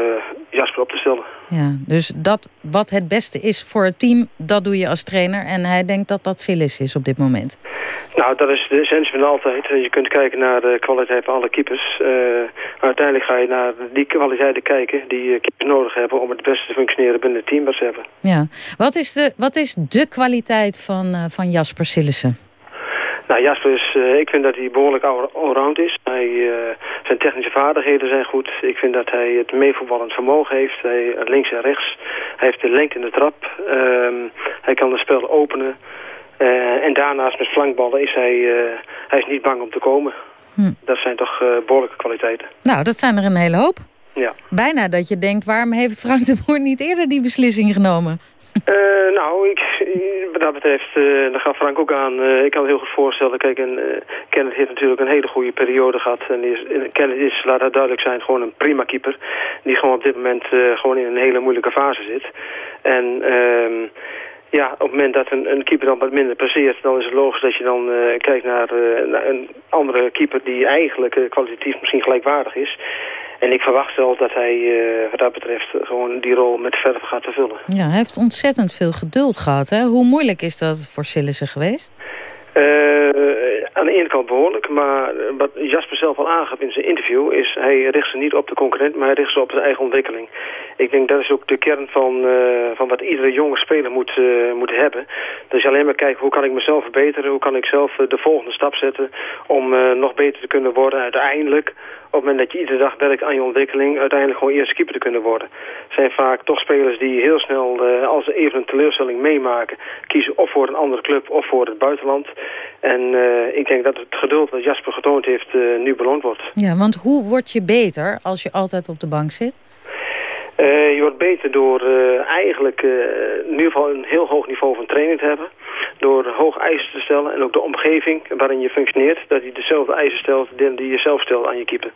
Jasper op te stellen. Ja, dus dat wat het beste is voor het team, dat doe je als trainer. En hij denkt dat dat Silis is op dit moment. Nou, dat is de essentie van altijd. Je kunt kijken naar de kwaliteit van alle keepers. Uh, uiteindelijk ga je naar die kwaliteiten kijken die keepers nodig hebben... om het beste te functioneren binnen het team wat ze hebben. Ja. Wat is de, wat is de kwaliteit van, uh, van Jasper Sillissen? Nou, Jasper is, uh, ik vind dat hij behoorlijk allround is. Hij, uh, zijn technische vaardigheden zijn goed. Ik vind dat hij het meevoetballend vermogen heeft. Hij, links en rechts. Hij heeft de lengte in de trap. Uh, hij kan het spel openen. En daarnaast met flankballen is hij, hij is niet bang om te komen. Hm. Dat zijn toch behoorlijke kwaliteiten. Nou, dat zijn er een hele hoop. Ja. Bijna dat je denkt, waarom heeft Frank de Boer niet eerder die beslissing genomen? Uh, nou, ik, wat dat betreft, uh, dat gaf Frank ook aan. Uh, ik kan me heel goed voorstellen. Kijk, en, Kenneth heeft natuurlijk een hele goede periode gehad. En is, Kenneth is, laat dat duidelijk zijn, gewoon een prima keeper. Die gewoon op dit moment gewoon in een hele moeilijke fase zit. En ehm, ja, op het moment dat een, een, keeper dan wat minder passeert... dan is het logisch dat je dan kijkt naar, een andere keeper... die eigenlijk kwalitatief misschien gelijkwaardig is. En ik verwacht wel dat hij uh, wat dat betreft gewoon die rol met verf gaat vervullen. Ja, hij heeft ontzettend veel geduld gehad. Hè? Hoe moeilijk is dat voor Sillissen geweest? Uh, aan de ene kant behoorlijk, maar wat Jasper zelf al aangaf in zijn interview... is hij richt zich niet op de concurrent, maar hij richt zich op zijn eigen ontwikkeling. Ik denk dat is ook de kern van, uh, van wat iedere jonge speler moet, uh, moet hebben. Dus alleen maar kijken hoe kan ik mezelf verbeteren, hoe kan ik zelf de volgende stap zetten... om nog beter te kunnen worden uiteindelijk op het moment dat je iedere dag werkt aan je ontwikkeling... uiteindelijk gewoon eerste keeper te kunnen worden. Het zijn vaak toch spelers die heel snel, als ze even een teleurstelling meemaken... kiezen of voor een andere club of voor het buitenland. En ik denk dat het geduld wat Jasper getoond heeft nu beloond wordt. Ja, want hoe word je beter als je altijd op de bank zit? Uh, je wordt beter door uh, eigenlijk uh, in ieder geval een heel hoog niveau van training te hebben. Door hoog eisen te stellen en ook de omgeving waarin je functioneert. Dat je dezelfde eisen stelt die je zelf stelt aan je keeper.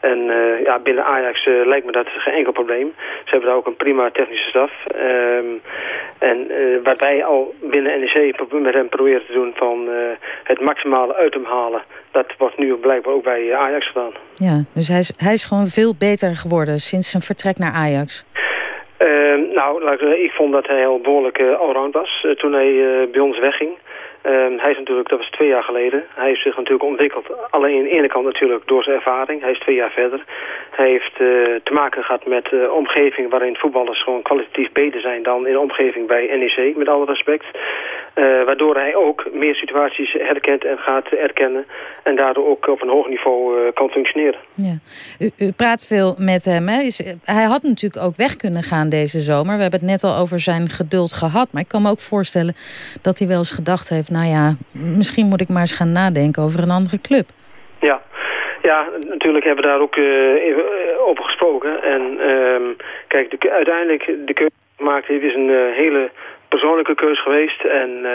En ja, binnen Ajax lijkt me dat geen enkel probleem. Ze hebben daar ook een prima technische staf. Um, en wat wij al binnen NEC met hem proberen te doen van het maximale uit hem halen. Dat wordt nu blijkbaar ook bij Ajax gedaan. Ja, dus hij is, hij is gewoon veel beter geworden sinds zijn vertrek naar Ajax. Uh, nou, ik vond dat hij heel behoorlijk uh, allround was uh, toen hij uh, bij ons wegging. Ehm, hij is natuurlijk, dat was twee jaar geleden. Hij heeft zich natuurlijk ontwikkeld. Alleen aan de ene kant natuurlijk door zijn ervaring. Hij is twee jaar verder. Hij heeft te maken gehad met uh, omgeving waarin voetballers gewoon kwalitatief beter zijn dan in de omgeving bij NEC, met alle respect. Uh, waardoor hij ook meer situaties herkent en gaat erkennen. En daardoor ook op een hoog niveau kan functioneren. Ja. U, u, praat veel met hem. Hè? hij had natuurlijk ook weg kunnen gaan deze zomer. We hebben het net al over zijn geduld gehad. Maar ik kan me ook voorstellen dat hij wel eens gedacht heeft... nou ja, misschien moet ik maar eens gaan nadenken over een andere club. Ja, ja, natuurlijk hebben we daar ook uh, over gesproken. En um, kijk, de, uiteindelijk de keuze gemaakt heeft is een uh, hele persoonlijke keus geweest. En uh,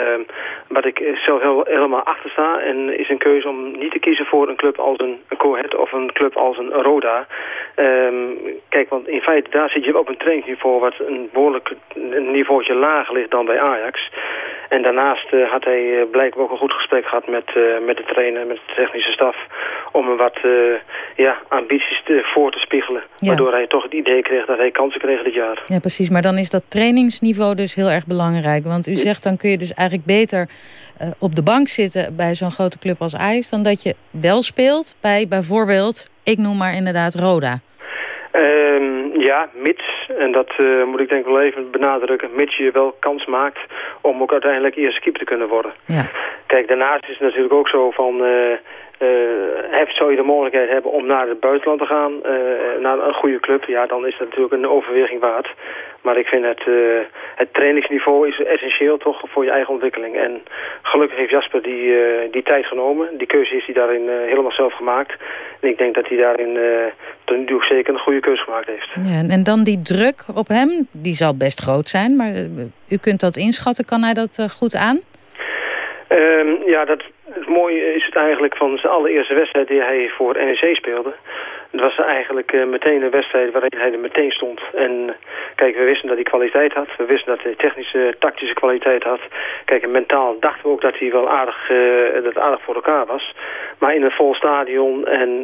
wat ik zelf heel, helemaal achter sta. En is een keuze om niet te kiezen voor een club als een, Cohet of een club als een Roda. Um, kijk, want in feite daar zit je op een trainingsniveau wat een behoorlijk een niveautje lager ligt dan bij Ajax. En daarnaast uh, had hij uh, blijkbaar ook een goed gesprek gehad met, uh, met de trainer, met de technische staf. Om hem wat ja, ambities te, voor te spiegelen. Ja. Waardoor hij toch het idee kreeg dat hij kansen kreeg dit jaar. Ja, precies. Maar dan is dat trainingsniveau dus heel erg belangrijk. Want u zegt dan kun je dus eigenlijk beter op de bank zitten bij zo'n grote club als Ajax... dan dat je wel speelt bij bijvoorbeeld, ik noem maar inderdaad Roda. Um, ja, mits, en dat uh, moet ik denk ik wel even benadrukken, mits je wel kans maakt om ook uiteindelijk eerste keeper te kunnen worden. Ja. Kijk, daarnaast is het natuurlijk ook zo van, uh, uh, zou je de mogelijkheid hebben om naar het buitenland te gaan, naar een goede club, ja, dan is dat natuurlijk een overweging waard. Maar ik vind het, uh, het trainingsniveau is essentieel toch voor je eigen ontwikkeling. En gelukkig heeft Jasper die, die tijd genomen. Die keuze is hij daarin helemaal zelf gemaakt. En ik denk dat hij daarin tot nu toe zeker een goede keuze gemaakt heeft. Ja, en dan die druk op hem, die zal best groot zijn. Maar u kunt dat inschatten. Kan hij dat goed aan? Um, ja, dat, het mooie is het eigenlijk van zijn allereerste wedstrijd die hij voor NEC speelde. Het was eigenlijk uh, meteen een wedstrijd waarin hij er meteen stond. En kijk, we wisten dat hij kwaliteit had. We wisten dat hij technische, tactische kwaliteit had. Kijk, en mentaal dachten we ook dat hij wel aardig, uh, dat aardig voor elkaar was. Maar in een vol stadion en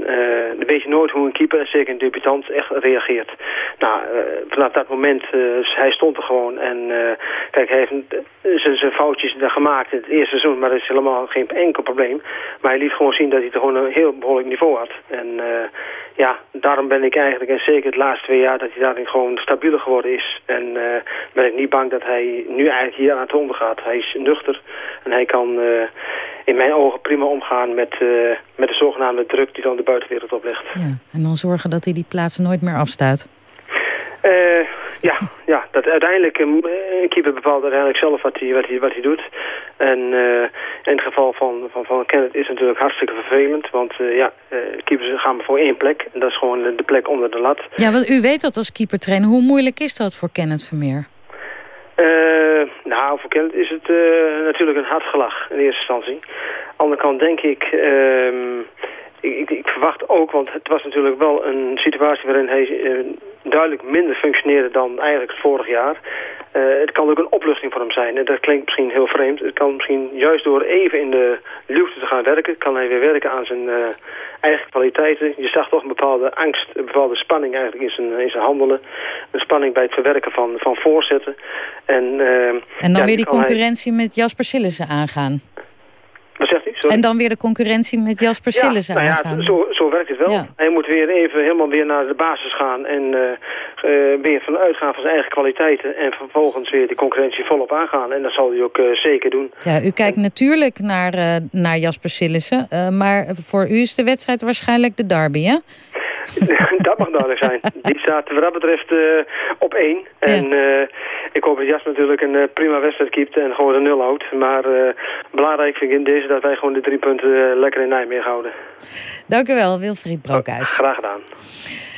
dan weet je nooit hoe een keeper, en zeker een debutant, echt reageert. Nou, vanaf dat moment, hij stond er gewoon. En kijk, hij heeft zijn foutjes gemaakt in het eerste seizoen. Maar dat is helemaal geen enkel probleem. Maar hij liet gewoon zien dat hij toch gewoon een heel behoorlijk niveau had. En ja, daarom ben ik eigenlijk, en zeker de laatste twee jaar, dat hij daarin gewoon stabieler geworden is. En uh, ben ik niet bang dat hij nu eigenlijk hier aan het ondergaat. Hij is nuchter en hij kan uh, in mijn ogen prima omgaan met, uh, met de zogenaamde druk die dan de buitenwereld oplegt. Ja, en dan zorgen dat hij die plaatsen nooit meer afstaat. Uh, ja, ja, dat uiteindelijk een keeper bepaalt uiteindelijk zelf wat hij, wat hij, wat hij doet. En uh, in het geval van, van, van Kenneth is het natuurlijk hartstikke vervelend. Want ja, keepers gaan voor één plek. En dat is gewoon de plek onder de lat. Ja, want u weet dat als keepertrainer. Hoe moeilijk is dat voor Kenneth Vermeer? Nou, voor Kenneth is het natuurlijk een hard gelach in eerste instantie. Aan de andere kant denk ik... Ehm, ik, ik, verwacht ook, want het was natuurlijk wel een situatie waarin hij duidelijk minder functioneerde dan eigenlijk het vorig jaar. Uh, het kan ook een opluchting voor hem zijn. En dat klinkt misschien heel vreemd. Het kan misschien juist door even in de luwte te gaan werken, kan hij weer werken aan zijn uh, eigen kwaliteiten. Je zag toch een bepaalde angst, een bepaalde spanning eigenlijk in zijn, in zijn handelen. Een spanning bij het verwerken van, van voorzetten. En, en dan ja, weer die concurrentie hij... met Jasper Sillissen aangaan. Wat zegt u? Sorry. En dan weer de concurrentie met Jasper Sillissen ja, nou. Ja, zo, zo werkt het wel. Ja. Hij moet weer even helemaal weer naar de basis gaan en uh, uh, weer vanuit gaan van zijn eigen kwaliteiten. En vervolgens weer die concurrentie volop aangaan. En dat zal hij ook uh, zeker doen. Ja, u kijkt natuurlijk naar, naar Jasper Sillissen. maar voor u is de wedstrijd waarschijnlijk de derby, hè? dat mag duidelijk zijn. Die staat wat dat betreft uh, op één. En uh, ik hoop dat Jas natuurlijk een uh, prima wedstrijd keept en gewoon een nul houdt. Maar belangrijk vind ik in deze dat wij gewoon de drie punten lekker in Nijmegen houden. Dank u wel, Wilfried Brookhuis. Oh, graag gedaan.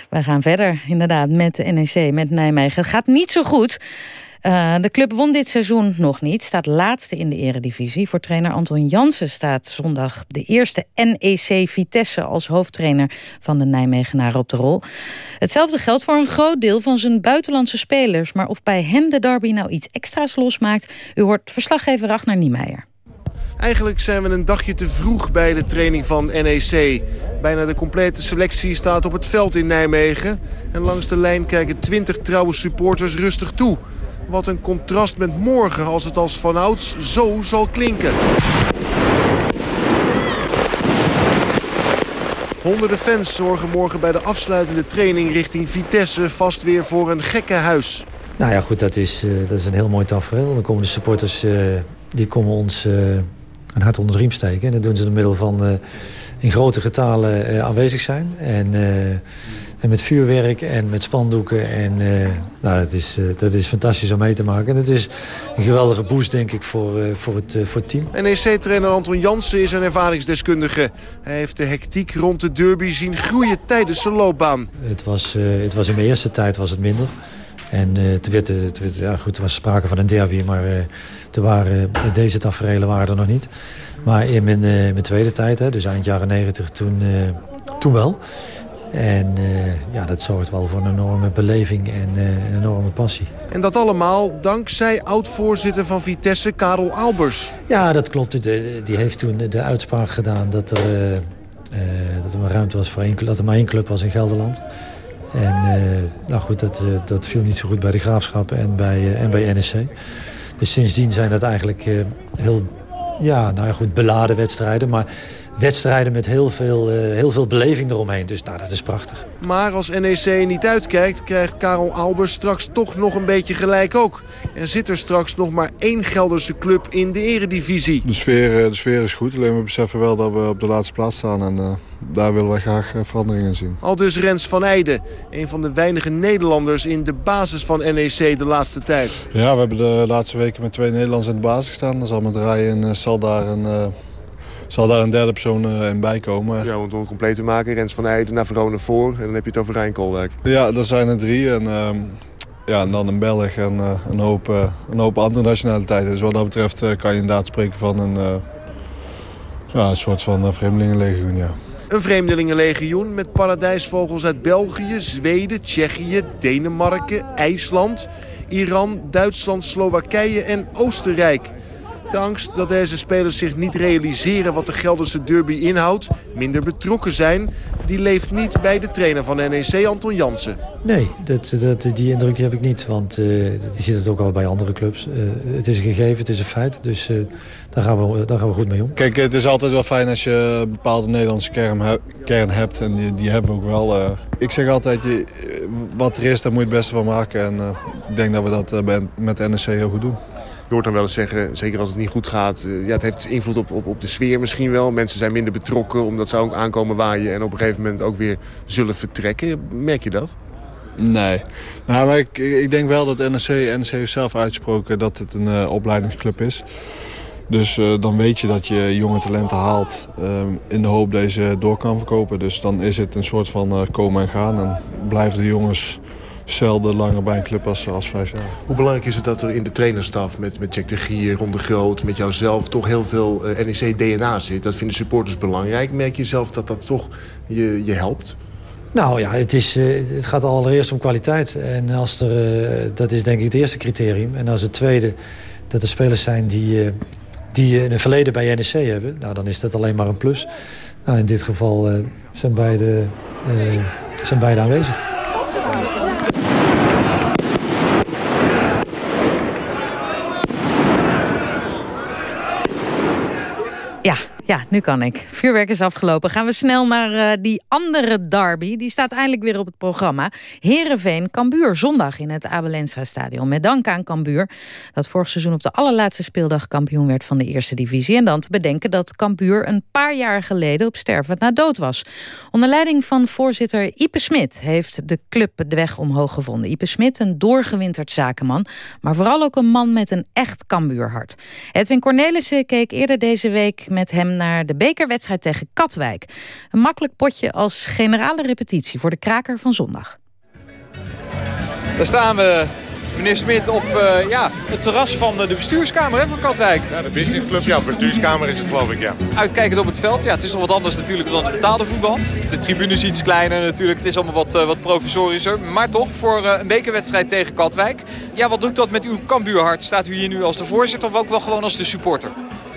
Wij gaan verder, inderdaad, met de NEC, met Nijmegen. Het gaat niet zo goed. Uh, de club won dit seizoen nog niet, staat laatste in de eredivisie. Voor trainer Anton Jansen staat zondag de eerste NEC Vitesse... als hoofdtrainer van de Nijmegenaren op de rol. Hetzelfde geldt voor een groot deel van zijn buitenlandse spelers. Maar of bij hen de derby nou iets extra's losmaakt... u hoort verslaggever Ragnar Niemeyer. Eigenlijk zijn we een dagje te vroeg bij de training van NEC. Bijna de complete selectie staat op het veld in Nijmegen. En langs de lijn kijken 20 trouwe supporters rustig toe. Wat een contrast met morgen als het als vanouds zo zal klinken. Honderden fans zorgen morgen bij de afsluitende training richting Vitesse vast weer voor een gekke huis. Nou ja, goed, dat is, uh, dat is een heel mooi tafereel. Dan komen de supporters uh, die komen ons een hart onder de riem steken. En dat doen ze door middel van in grote getalen aanwezig zijn. En en met vuurwerk en met spandoeken. En uh, nou, dat, is, uh, dat is fantastisch om mee te maken. En het is een geweldige boost, denk ik, voor, uh, voor, het, voor het team. NEC-trainer Anton Jansen is een ervaringsdeskundige. Hij heeft de hectiek rond de derby zien groeien tijdens zijn loopbaan. Het was, het was in mijn eerste tijd was het minder. En toen werd, het, werd, ja, goed, er was sprake van een derby, maar toen waren, deze tafereelen waren er nog niet. Maar in mijn, mijn tweede tijd, hè, dus eind jaren 90, toen, toen wel. En uh, ja, dat zorgt wel voor een enorme beleving en uh, een enorme passie. En dat allemaal dankzij oud-voorzitter van Vitesse, Karel Albers. Ja, dat klopt. die heeft toen de uitspraak gedaan dat er, uh, dat er maar ruimte was voor één, dat er maar één club was in Gelderland. En nou goed, dat, dat viel niet zo goed bij de Graafschap en bij, en bij NSC. Dus sindsdien zijn dat eigenlijk heel ja, nou ja, goed, beladen wedstrijden. Maar wedstrijden met heel veel, uh, heel veel beleving eromheen. Dus nou, dat is prachtig. Maar als NEC niet uitkijkt, krijgt Karel Albers straks toch nog een beetje gelijk ook. En zit er straks nog maar één Gelderse club in de eredivisie. De sfeer, eh, de sfeer is goed, alleen we beseffen wel dat we op de laatste plaats staan. En uh, daar willen wij graag veranderingen zien. Al dus Rens van Eijden, een van de weinige Nederlanders in de basis van NEC de laatste tijd. Ja, we hebben de laatste weken met twee Nederlanders in de basis gestaan. Dan zal met Ryan en Saldar en zal daar een derde persoon uh, in bij komen. Ja, om het compleet te maken. Rens van Eijden naar Verona voor. En dan heb je het over Rijn Koolwijk. Ja, dat zijn er drie. En, uh, ja, en dan een Belg en uh, een, hoop, een hoop andere nationaliteiten. Dus wat dat betreft kan je inderdaad spreken van een, ja, een soort van vreemdelingenlegioen. Ja. Een vreemdelingenlegioen met paradijsvogels uit België, Zweden, Tsjechië, Denemarken, IJsland, Iran, Duitsland, Slowakije en Oostenrijk. De angst dat deze spelers zich niet realiseren wat de Gelderse derby inhoudt... minder betrokken zijn, die leeft niet bij de trainer van NEC, Anton Jansen. Nee, dat, dat, die indruk heb ik niet, want uh, die zit het ook al bij andere clubs. Uh, het is een gegeven, het is een feit, dus uh, daar, gaan we, daar gaan we goed mee om. Kijk, het is altijd wel fijn als je een bepaalde Nederlandse kern, kern hebt en die, die, hebben we ook wel. ik zeg altijd, je, wat er is, daar moet je het beste van maken en ik denk dat we dat met NEC heel goed doen. Je hoort dan wel eens zeggen, zeker als het niet goed gaat... Uh, ja, het heeft invloed op, op, op de sfeer misschien wel. Mensen zijn minder betrokken omdat ze ook aankomen waaien... en op een gegeven moment ook weer zullen vertrekken. Merk je dat? Nee. Nou, maar ik, ik denk wel dat NEC, NEC heeft zelf uitgesproken dat het een uh, opleidingsclub is. Dus uh, dan weet je dat je jonge talenten haalt um, in de hoop je door kan verkopen. Dus dan is het een soort van komen en gaan. En blijven de jongens zelden langer bij een club als, als vijf jaar. Hoe belangrijk is het dat er in de trainerstaf met, met Jack de Gier, Ron de Groot, met jouzelf toch heel veel uh, eh, NEC-DNA zit? Dat vinden supporters belangrijk. Merk je zelf dat dat toch je, je helpt? Nou ja, het, is, uh, het gaat allereerst om kwaliteit. En als er, uh, dat is denk ik het eerste criterium. En als het tweede dat er spelers zijn die, die een verleden bij NEC hebben... Nou, dan is dat alleen maar een plus. Nou, in dit geval zijn, beide, zijn beide aanwezig. Ja, ja, nu kan ik. Vuurwerk is afgelopen. Gaan we snel naar uh, die andere derby. Die staat eindelijk weer op het programma. Herenveen Cambuur zondag in het Abelensra stadion. Met dank aan Cambuur dat vorig seizoen op de allerlaatste speeldag kampioen werd van de eerste divisie. En dan te bedenken dat Cambuur een paar jaar geleden op sterven na dood was. Onder leiding van voorzitter Ipe Smit heeft de club de weg omhoog gevonden. Ipe Smit, een doorgewinterd zakenman, maar vooral ook een man met een echt Cambuurhart. Edwin Cornelissen keek eerder deze week met hem naar de bekerwedstrijd tegen Katwijk. Een makkelijk potje als generale repetitie voor de kraker van zondag. Daar staan we, meneer Smit, op uh, ja, het terras van de bestuurskamer hè, van Katwijk. Ja, de businessclub, ja, bestuurskamer is het geloof ik, ja. Uitkijkend op het veld, ja, het is nog wat anders natuurlijk dan het betaalde voetbal. De tribune is iets kleiner natuurlijk, het is allemaal wat, uh, wat provisorischer. Maar toch, voor uh, een bekerwedstrijd tegen Katwijk. Ja, wat doet dat met uw kambuurhart? Staat u hier nu als de voorzitter of ook wel gewoon als de supporter?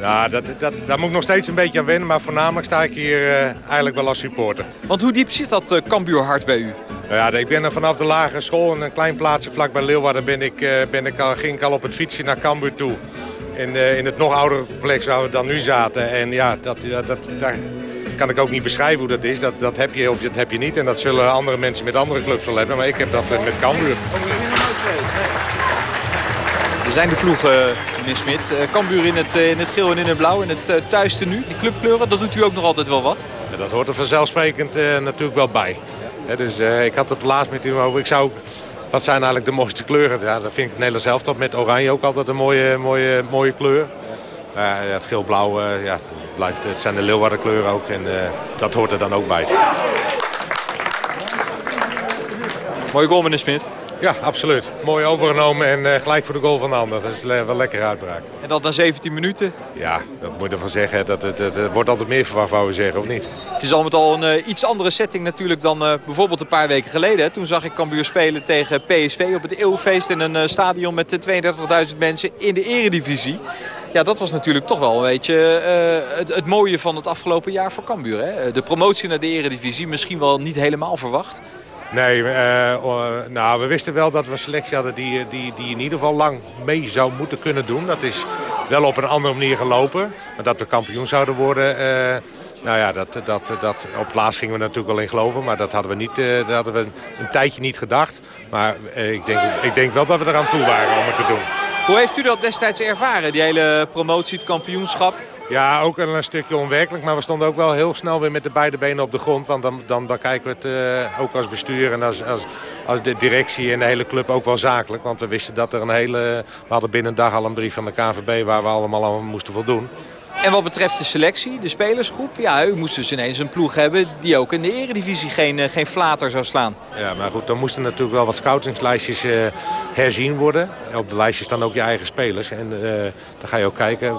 Ja, dat, dat, daar moet ik nog steeds een beetje aan wennen. Maar voornamelijk sta ik hier uh, eigenlijk wel als supporter. Want hoe diep zit dat uh, Kambuurhart bij u? Ja, ik ben er vanaf de lagere school in een klein plaatsje vlak bij Leeuwarden ben ik, uh, ben ik al, ging ik al op het fietsje naar Cambuur toe. In, in het nog oudere complex waar we dan nu zaten. En ja, dat, dat, dat, daar kan ik ook niet beschrijven hoe dat is. Dat, dat heb je of dat heb je niet. En dat zullen andere mensen met andere clubs wel hebben. Maar ik heb dat met Cambuur. Zijn de ploegen, meneer Smit. Uh, Cambuur in het, in het geel en in het blauw, in het uh, thuistenu. Die clubkleuren, dat doet u ook nog altijd wel wat? Ja, dat hoort er vanzelfsprekend natuurlijk wel bij. dus ik had het laatst met u over. Ik zou wat zijn eigenlijk de mooiste kleuren? Ja, dat vind ik het Nederlands elftal met oranje ook altijd een mooie, mooie, mooie kleur. Uh, het geel-blauw, uh, ja, blijft, het zijn de Leeuwarden kleuren ook en uh, dat hoort er dan ook bij. Mooie goal, meneer Smit. Ja, absoluut. Mooi overgenomen en uh, gelijk voor de goal van de ander. Dat is wel lekker uitbraak. En dat na 17 minuten? Ja, dat moet je ervan zeggen. Dat het, het, het wordt altijd meer van we zeggen, of niet? Het is al met al een uh, iets andere setting natuurlijk dan uh, bijvoorbeeld een paar weken geleden. Toen zag ik Cambuur spelen tegen PSV op het Eeuwfeest in een stadion met 32.000 mensen in de eredivisie. Ja, dat was natuurlijk toch wel een beetje het, het, mooie van het afgelopen jaar voor Cambuur. Hè? De promotie naar de eredivisie misschien wel niet helemaal verwacht. Nee, uh, nou, we wisten wel dat we een selectie hadden die, die, die in ieder geval lang mee zou moeten kunnen doen. Dat is wel op een andere manier gelopen. Maar dat we kampioen zouden worden, uh, nou ja, dat, dat, dat, op plaats gingen we natuurlijk wel in geloven. Maar dat hadden we, niet, uh, dat hadden we een, een, tijdje niet gedacht. Maar ik, denk, ik denk wel dat we eraan toe waren om het te doen. Hoe heeft u dat destijds ervaren, die hele promotie, het kampioenschap? Ja, ook een stukje onwerkelijk. Maar we stonden ook wel heel snel weer met de beide benen op de grond. Want dan, dan, dan kijken we het uh, ook als bestuur en als, als, als de directie en de hele club ook wel zakelijk. Want we wisten dat er een hele... We hadden binnen een dag al een brief van de KVB waar we allemaal aan moesten voldoen. En wat betreft de selectie, de spelersgroep, ja, u moest dus ineens een ploeg hebben die ook in de eredivisie geen, uh, geen flater zou slaan. Ja, maar goed, dan moesten natuurlijk wel wat scoutingslijstjes uh, herzien worden. Op de lijstjes staan ook je eigen spelers. En uh, dan ga je ook kijken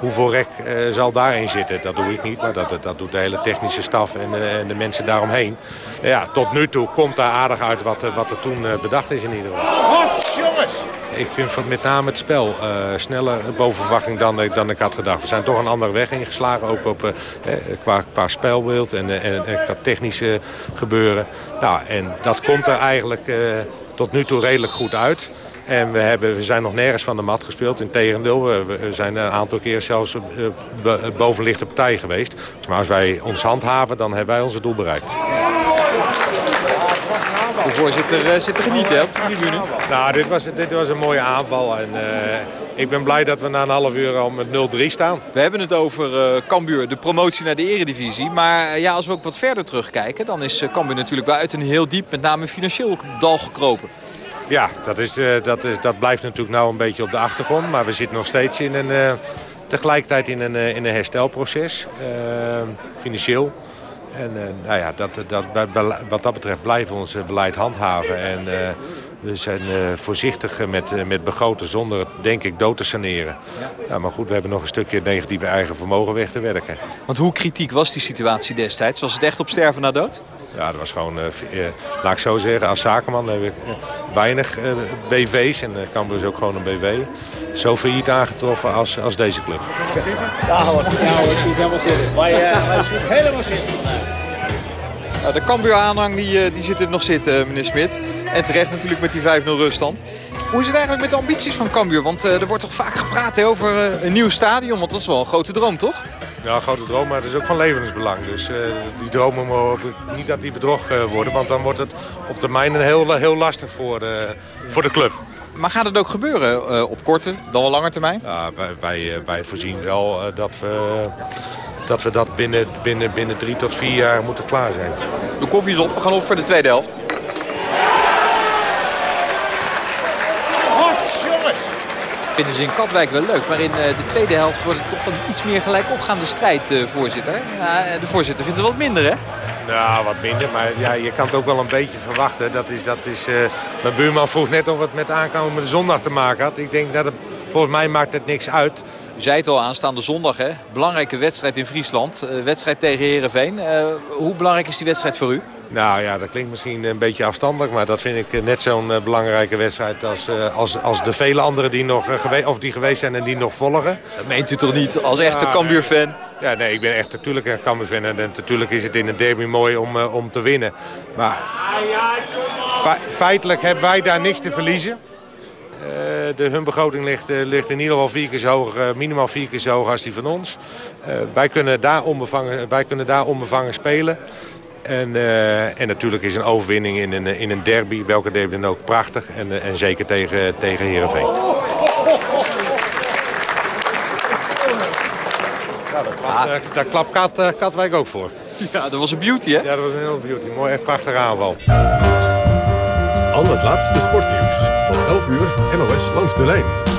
hoeveel rek zal daarin zitten. Dat doe ik niet, maar dat, dat doet de hele technische staf en, en de mensen daaromheen. Ja, tot nu toe komt daar aardig uit wat, wat er toen bedacht is in ieder geval. Wat, jongens! Ik vind met name het spel uh, sneller boven verwachting dan, dan ik had gedacht. We zijn toch een andere weg ingeslagen, ook op, uh, qua, qua spelbeeld en, en, qua technische gebeuren. Nou, en dat komt er eigenlijk tot nu toe redelijk goed uit. En we, hebben, we zijn nog nergens van de mat gespeeld. Integendeel, we, we zijn een aantal keer zelfs bovenlichte partij geweest. Maar als wij ons handhaven, dan hebben wij ons doel bereikt. De voorzitter zit te genieten hè, op de tribune. Nou, dit was, dit was een mooie aanval. En, uh, ik ben blij dat we na een half uur al met 0-3 staan. We hebben het over uh, Cambuur, de promotie naar de eredivisie. Maar ja, als we ook wat verder terugkijken... dan is Cambuur natuurlijk wel uit een heel diep, met name financieel dal gekropen. Ja, dat, is, uh, dat, is, dat blijft natuurlijk nou een beetje op de achtergrond. Maar we zitten nog steeds in een, tegelijkertijd in een, in een herstelproces. financieel. En uh, nou ja, dat, dat, wat dat betreft blijven we ons beleid handhaven. En uh, we zijn uh, voorzichtig met, met begroten zonder het, denk ik, dood te saneren. Maar goed, we hebben nog een stukje negatieve eigen vermogen weg te werken. Want hoe kritiek was die situatie destijds? Was het echt op sterven na dood? Ja, dat was gewoon, laat ik zo zeggen, als zakenman heb ik weinig BV's. En Cambuur is ook gewoon een BV. Zo failliet aangetroffen als, als deze club. Ja hoor, ja hoor, ik zie het helemaal zitten. Maar ziet het helemaal zitten. Nou, de Cambuur-aanhang die, die zit er nog zitten, meneer Smit. En terecht natuurlijk met die 5-0 ruststand. Hoe is het eigenlijk met de ambities van Cambuur? Want uh, er wordt toch vaak gepraat he, over uh, een nieuw stadion. Want dat is wel een grote droom, toch? Ja, grote droom, maar het is ook van levensbelang. Dus uh, die dromen mogen niet dat die bedrog worden. Want dan wordt het op termijn een heel, heel lastig voor, voor de club. Maar gaat het ook gebeuren op korte, dan wel lange termijn? Ja, wij, wij, wij voorzien wel dat, we, dat we dat binnen, binnen, binnen drie tot vier jaar moeten klaar zijn. De koffie is op, we gaan op voor de tweede helft. Vinden ze in Katwijk wel leuk. Maar in de tweede helft wordt het toch een iets meer gelijk opgaande strijd, voorzitter. Ja, de voorzitter vindt het wat minder, hè? Ja, wat minder. Maar ja, je kan het ook wel een beetje verwachten. Dat is, dat is, uh, mijn buurman vroeg net of het met aankomende zondag te maken had. Ik denk dat het, volgens mij maakt het niks uit. U zei het al, aanstaande zondag. Hè? Belangrijke wedstrijd in Friesland. Uh, wedstrijd tegen Herenveen. Uh, hoe belangrijk is die wedstrijd voor u? Nou ja, dat klinkt misschien een beetje afstandelijk. Maar dat vind ik net zo'n belangrijke wedstrijd als, als, als de vele anderen die, nog, of die geweest zijn en die nog volgen. Dat meent u toch niet als echte Cambuur-fan? Ja, nee, ik ben echt natuurlijk een Cambuur-fan. En natuurlijk is het in een derby mooi om, om te winnen. Maar fe feitelijk hebben wij daar niks te verliezen. Uh, de, hun begroting ligt, uh, ligt in ieder geval vier keer zo hoog, uh, minimaal vier keer zo hoog als die van ons. wij, kunnen daar onbevangen, wij kunnen daar onbevangen spelen. En, eh, en natuurlijk is een overwinning in een, in een derby, welke derby dan ook, prachtig. En, eh, en zeker tegen, tegen Heerenveen. Ah. Daar klapt, eh, Katwijk ook voor. Ja, dat was een beauty, hè? Ja, dat was een heel beauty. Mooi, echt prachtige aanval. Al het laatste sportnieuws. Tot 11 uur, NOS langs de lijn.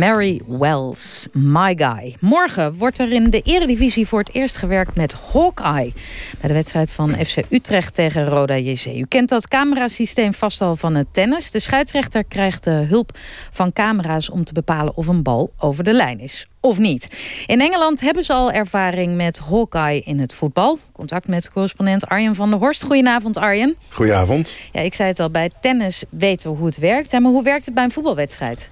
Mary Wells, My Guy. Morgen wordt er in de eredivisie voor het eerst gewerkt met Hawkeye. Bij de wedstrijd van FC Utrecht tegen Roda JC. U kent dat camerasysteem vast al van het tennis. De scheidsrechter krijgt de hulp van camera's om te bepalen of een bal over de lijn is. Of niet. In Engeland hebben ze al ervaring met Hawkeye in het voetbal. Contact met correspondent Arjen van der Horst. Goedenavond Arjen. Goedenavond. Ja, ik zei het al, bij tennis weten we hoe het werkt. Maar hoe werkt het bij een voetbalwedstrijd?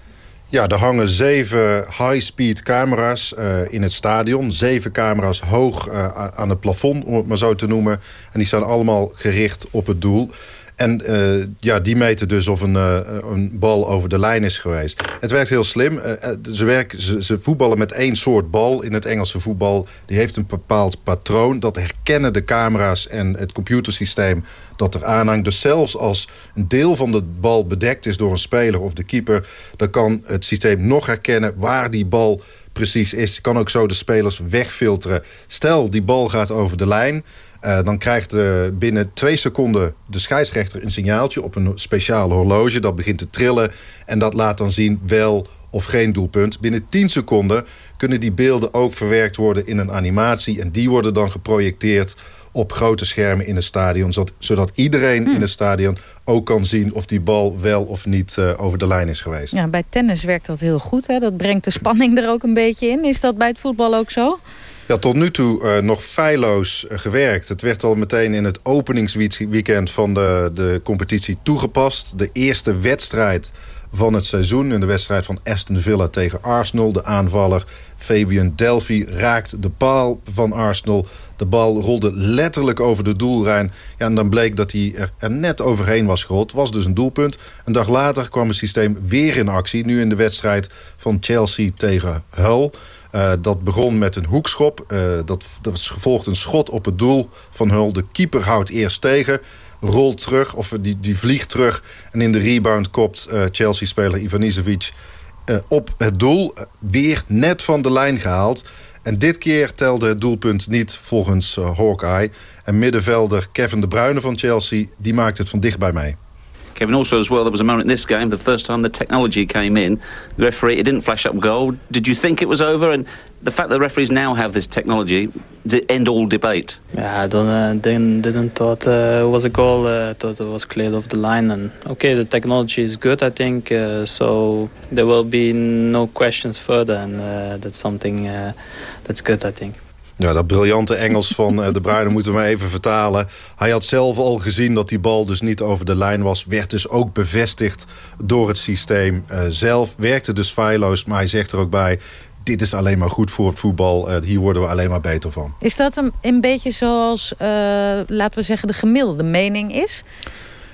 Ja, er hangen zeven high-speed camera's eh, in het stadion. Zeven camera's hoog eh, aan het plafond, om het maar zo te noemen. En die staan allemaal gericht op het doel. En eh, ja, die meten dus of een, eh, een bal over de lijn is geweest. Het werkt heel slim. Eh, ze, werken, ze, ze voetballen met één soort bal in het Engelse voetbal. Die heeft een bepaald patroon. Dat herkennen de camera's en het computersysteem dat er aanhangt. Dus zelfs als een deel van de bal bedekt is door een speler of de keeper... dan kan het systeem nog herkennen waar die bal precies is. Kan ook zo de spelers wegfilteren. Stel, die bal gaat over de lijn... Eh, dan krijgt eh, binnen twee seconden de scheidsrechter een signaaltje op een speciaal horloge. Dat begint te trillen en dat laat dan zien wel of geen doelpunt. Binnen 10 seconden kunnen die beelden ook verwerkt worden in een animatie. En die worden dan geprojecteerd op grote schermen in het stadion. Zodat, zodat iedereen in het stadion ook kan zien of die bal wel of niet eh, over de lijn is geweest. Ja, bij tennis werkt dat heel goed. Hè? Dat brengt de spanning er ook een beetje in. Is dat bij het voetbal ook zo? Ja, tot nu toe eh, nog feilloos eh, gewerkt. Het werd al meteen in het openingsweekend van de, de competitie toegepast. De eerste wedstrijd van het seizoen. In de wedstrijd van Aston Villa tegen Arsenal. De aanvaller Fabian Delphi raakt de paal van Arsenal. De bal rolde letterlijk over de doellijn. Ja, en dan bleek dat hij er, er net overheen was gerold. Was dus een doelpunt. Een dag later kwam het systeem weer in actie. Nu in de wedstrijd van Chelsea tegen Hull. Uh, dat begon met een hoekschop. Uh, dat, dat is gevolgd een schot op het doel van Hull. De keeper houdt eerst tegen. rolt terug, of die, die vliegt terug. En in de rebound kopt uh, Chelsea-speler Ivanisevic op het doel. weer net van de lijn gehaald. En dit keer telde het doelpunt niet volgens Hawkeye. En middenvelder Kevin De Bruyne van Chelsea, die maakt het van dichtbij mee. Kevin, also as well, there was a moment in this game, the first time the technology came in, the referee, it didn't flash up goal. Did you think it was over? And the fact that the referees now have this technology, does it end all debate? Yeah, I don't, uh, didn't, didn't thought uh, it was a goal. Uh, thought it was cleared off the line. And okay, the technology is good, I think. Uh, so there will be no questions further. And uh, that's something uh, that's good, I think. Ja, dat briljante Engels van uh, De Bruyne moeten we maar even vertalen. Hij had zelf al gezien dat die bal dus niet over de lijn was. Werd dus ook bevestigd door het systeem uh, zelf. Werkte dus feilloos, maar hij zegt er ook bij... dit is alleen maar goed voor het voetbal. Uh, hier worden we alleen maar beter van. Is dat een, een beetje zoals, laten we zeggen, de gemiddelde mening is?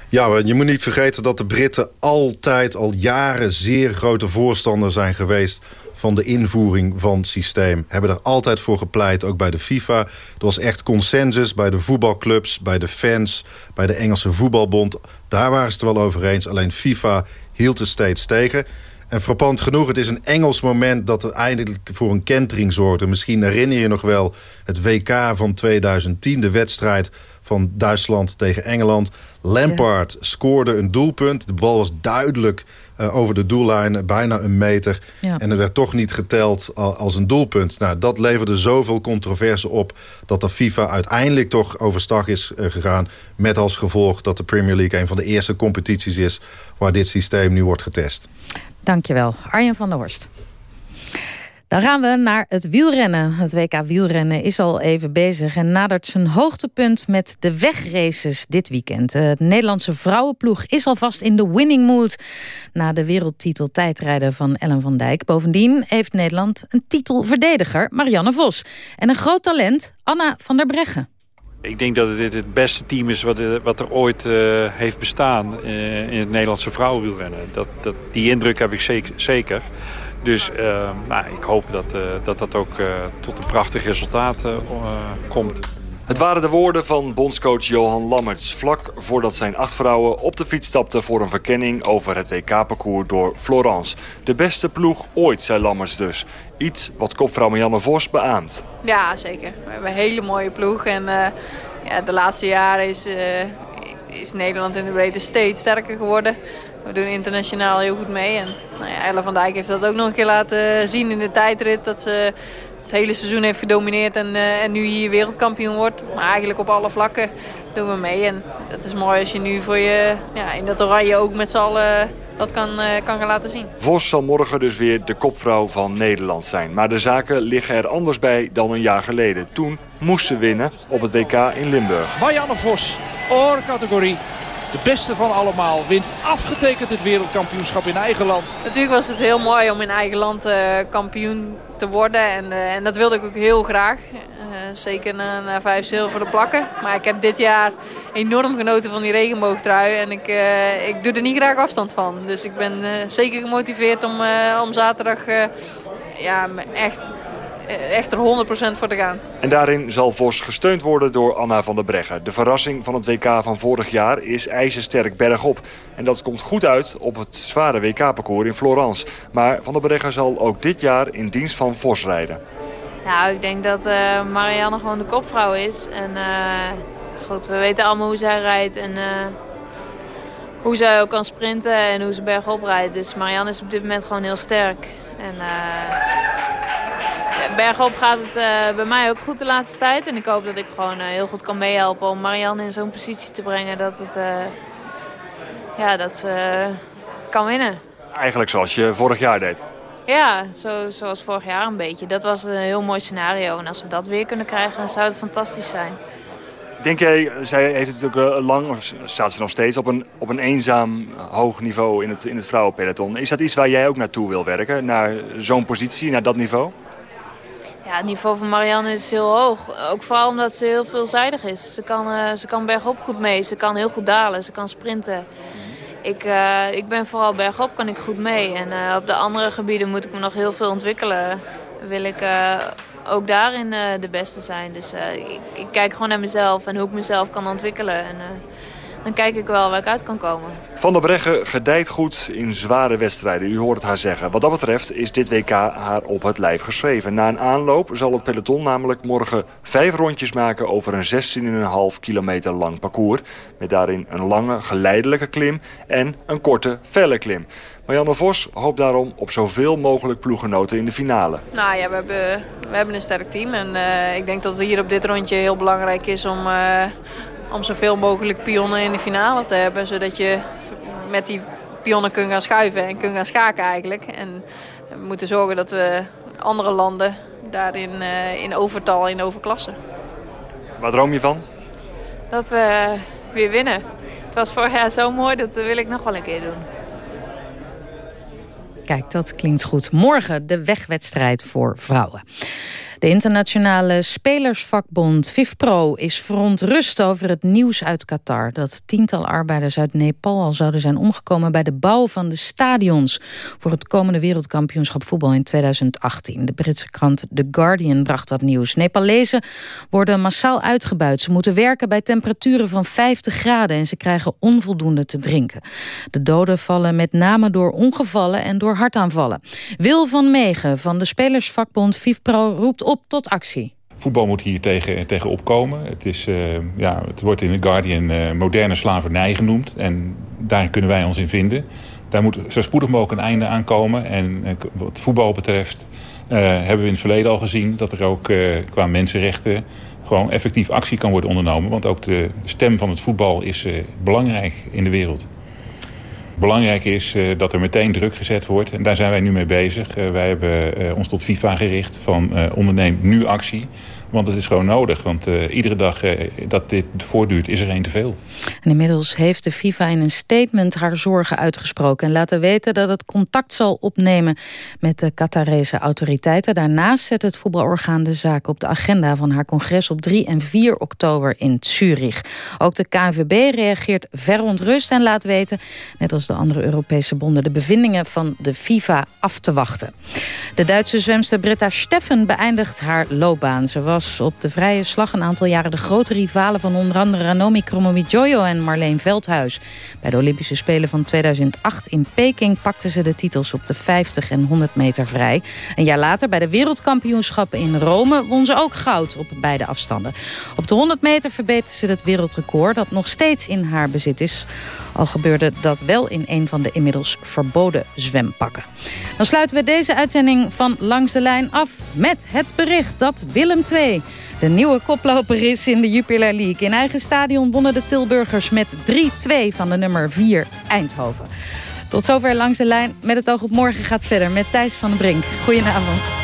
Ja, je moet niet vergeten dat de Britten altijd al jaren zeer grote voorstander zijn geweest van de invoering van het systeem. Hebben er altijd voor gepleit, ook bij de FIFA. Er was echt consensus bij de voetbalclubs, bij de fans... bij de Engelse voetbalbond. Daar waren ze het wel over eens. Alleen FIFA hield er steeds tegen. En frappant genoeg, het is een Engels moment... dat er eindelijk voor een kentering zorgde. Misschien herinner je nog wel het WK van 2010, de wedstrijd van Duitsland tegen Engeland. Lampard scoorde een doelpunt. De bal was duidelijk uh, over de doellijn, bijna een meter. Ja. En er werd toch niet geteld als een doelpunt. Nou, dat leverde zoveel controverse op... dat de FIFA uiteindelijk toch overstag is uh, gegaan... met als gevolg dat de Premier League een van de eerste competities is... waar dit systeem nu wordt getest. Dankjewel. Arjen van der Horst. Dan gaan we naar het wielrennen. Het WK wielrennen is al even bezig en nadert zijn hoogtepunt met de wegraces dit weekend. Het Nederlandse vrouwenploeg is alvast in de winning mood na de wereldtitel tijdrijden van Ellen van Dijk. Bovendien heeft Nederland een titelverdediger, Marianne Vos. En een groot talent, Anna van der Breggen. Ik denk dat dit het beste team is wat, er ooit uh, heeft bestaan uh, in het Nederlandse vrouwenwielrennen. Dat, dat, die indruk heb ik zeker. Dus uh, nou, ik hoop dat, uh, dat dat ook uh, tot een prachtig resultaat komt. Het waren de woorden van bondscoach Johan Lammerts... vlak voordat zijn acht vrouwen op de fiets stapten... voor een verkenning over het WK-parcours door Florence. De beste ploeg ooit, zei Lammerts dus. Iets wat kopvrouw Marianne Vos beaamt. Ja, zeker. We hebben een hele mooie ploeg. En ja, de laatste jaren is, is Nederland in de breedte steeds sterker geworden. We doen internationaal heel goed mee. En nou ja, Ella van Dijk heeft dat ook nog een keer laten zien in de tijdrit. Dat ze het hele seizoen heeft gedomineerd en, uh, en nu hier wereldkampioen wordt. Maar eigenlijk op alle vlakken doen we mee. En dat is mooi als je nu voor je ja, in dat oranje ook met z'n allen dat kan, uh, kan gaan laten zien. Vos zal morgen dus weer de kopvrouw van Nederland zijn. Maar de zaken liggen er anders bij dan een jaar geleden. Toen moest ze winnen op het WK in Limburg. Marianne Vos, oorcategorie. De beste van allemaal wint afgetekend het wereldkampioenschap in eigen land. Natuurlijk was het heel mooi om in eigen land uh, kampioen te worden. En, uh, en, dat wilde ik ook heel graag. Uh, zeker na, na vijf zilveren plakken. Maar ik heb dit jaar enorm genoten van die regenboogtrui. En ik, ik doe er niet graag afstand van. Dus ik ben zeker gemotiveerd om, om zaterdag ja, echt eh, echt er 100% voor te gaan. En daarin zal Vos gesteund worden door Anna van der Breggen. De verrassing van het WK van vorig jaar is ijzersterk bergop. En dat komt goed uit op het zware WK-parcours in Florence. Maar Van der Breggen zal ook dit jaar in dienst van Vos rijden. Nou, ik denk dat uh, Marianne gewoon de kopvrouw is. En uh, goed, we weten allemaal hoe zij rijdt en hoe zij ook kan sprinten en hoe ze bergop rijdt. Dus Marianne is op dit moment gewoon heel sterk. En bergop gaat het uh, bij mij ook goed de laatste tijd. En ik hoop dat ik gewoon uh, heel goed kan meehelpen om Marianne in zo'n positie te brengen dat, het, uh, ja, dat ze kan winnen. Eigenlijk zoals je vorig jaar deed. Ja, zo, zoals vorig jaar een beetje. Dat was een heel mooi scenario. En als we dat weer kunnen krijgen, dan zou het fantastisch zijn. Denk jij, zij heeft het natuurlijk lang, of staat ze nog steeds op een, op een eenzaam hoog niveau in het, in het vrouwenpeloton. Is dat iets waar jij ook naartoe wil werken? Naar zo'n positie, naar dat niveau? Ja, het niveau van Marianne is heel hoog. Ook vooral omdat ze heel veelzijdig is. Ze kan, uh, ze kan bergop goed mee, ze kan heel goed dalen, ze kan sprinten. Ik, uh, ik ben vooral bergop, kan ik goed mee. En uh, op de andere gebieden moet ik me nog heel veel ontwikkelen. Wil ik ook daarin de beste zijn. Dus ik, ik, kijk gewoon naar mezelf en hoe ik mezelf kan ontwikkelen. En dan kijk ik wel waar ik uit kan komen. Van der Breggen gedijt goed in zware wedstrijden. U hoort het haar zeggen. Wat dat betreft is dit WK haar op het lijf geschreven. Na een aanloop zal het peloton namelijk morgen vijf rondjes maken... over een 16,5 kilometer lang parcours. Met daarin een lange geleidelijke klim en een korte felle klim. Marianne Vos hoopt daarom op zoveel mogelijk ploeggenoten in de finale. Nou ja, we hebben, we hebben een sterk team. En uh, ik denk dat het hier op dit rondje heel belangrijk is om, uh, om zoveel mogelijk pionnen in de finale te hebben. Zodat je met die pionnen kunt gaan schuiven en kunt gaan schaken eigenlijk. En we moeten zorgen dat we andere landen daarin uh, in overtal, in overklassen. Waar droom je van? Dat we weer winnen. Het was vorig jaar zo mooi, dat wil ik nog wel een keer doen. Kijk, dat klinkt goed. Morgen de wegwedstrijd voor vrouwen. De internationale spelersvakbond FIFPro is verontrust over het nieuws uit Qatar... dat tiental arbeiders uit Nepal al zouden zijn omgekomen... bij de bouw van de stadions voor het komende wereldkampioenschap voetbal in 2018. De Britse krant The Guardian bracht dat nieuws. Nepalezen worden massaal uitgebuit. Ze moeten werken bij temperaturen van 50 graden... en ze krijgen onvoldoende te drinken. De doden vallen met name door ongevallen en door hartaanvallen. Wil van Megen van de spelersvakbond FIFPro roept op tot actie. Voetbal moet hier tegen, tegen opkomen. Het, is, uh, ja, het wordt in The Guardian uh, moderne slavernij genoemd. En daar kunnen wij ons in vinden. Daar moet zo spoedig mogelijk een einde aan komen. En uh, wat voetbal betreft hebben we in het verleden al gezien... dat er ook qua mensenrechten gewoon effectief actie kan worden ondernomen. Want ook de stem van het voetbal is belangrijk in de wereld. Belangrijk is uh, dat er meteen druk gezet wordt. En daar zijn wij nu mee bezig. Uh, wij hebben uh, ons tot FIFA gericht van onderneem nu actie. Want het is gewoon nodig. Want uh, iedere dag uh, dat dit voortduurt is er één te veel. En inmiddels heeft de FIFA in een statement haar zorgen uitgesproken. En laten weten dat het contact zal opnemen met de Qatarese autoriteiten. Daarnaast zet het voetbalorgaan de zaak op de agenda van haar congres op 3 en 4 oktober in Zurich. Ook de KNVB reageert verontrust en laat weten, net als de andere Europese bonden, de bevindingen van de FIFA af te wachten. De Duitse zwemster Britta Steffen beëindigt haar loopbaan. Ze was op de vrije slag een aantal jaren de grote rivalen van onder andere Ranomi Kromowidjojo en Marleen Veldhuis. Bij de Olympische Spelen van 2008 in Peking pakten ze de titels op de 50 en 100 meter vrij. Een jaar later bij de wereldkampioenschappen in Rome won ze ook goud op beide afstanden. Op de 100 meter verbeterde ze het wereldrecord dat nog steeds in haar bezit is. Al gebeurde dat wel in een van de inmiddels verboden zwempakken. Dan sluiten we deze uitzending van Langs de Lijn af met het bericht dat Willem II de nieuwe koploper is in de Jupiler League. In eigen stadion wonnen de Tilburgers met 3-2 van de nummer 4 Eindhoven. Tot zover Langs de Lijn. Met het oog op morgen gaat verder met Thijs van den Brink. Goedenavond.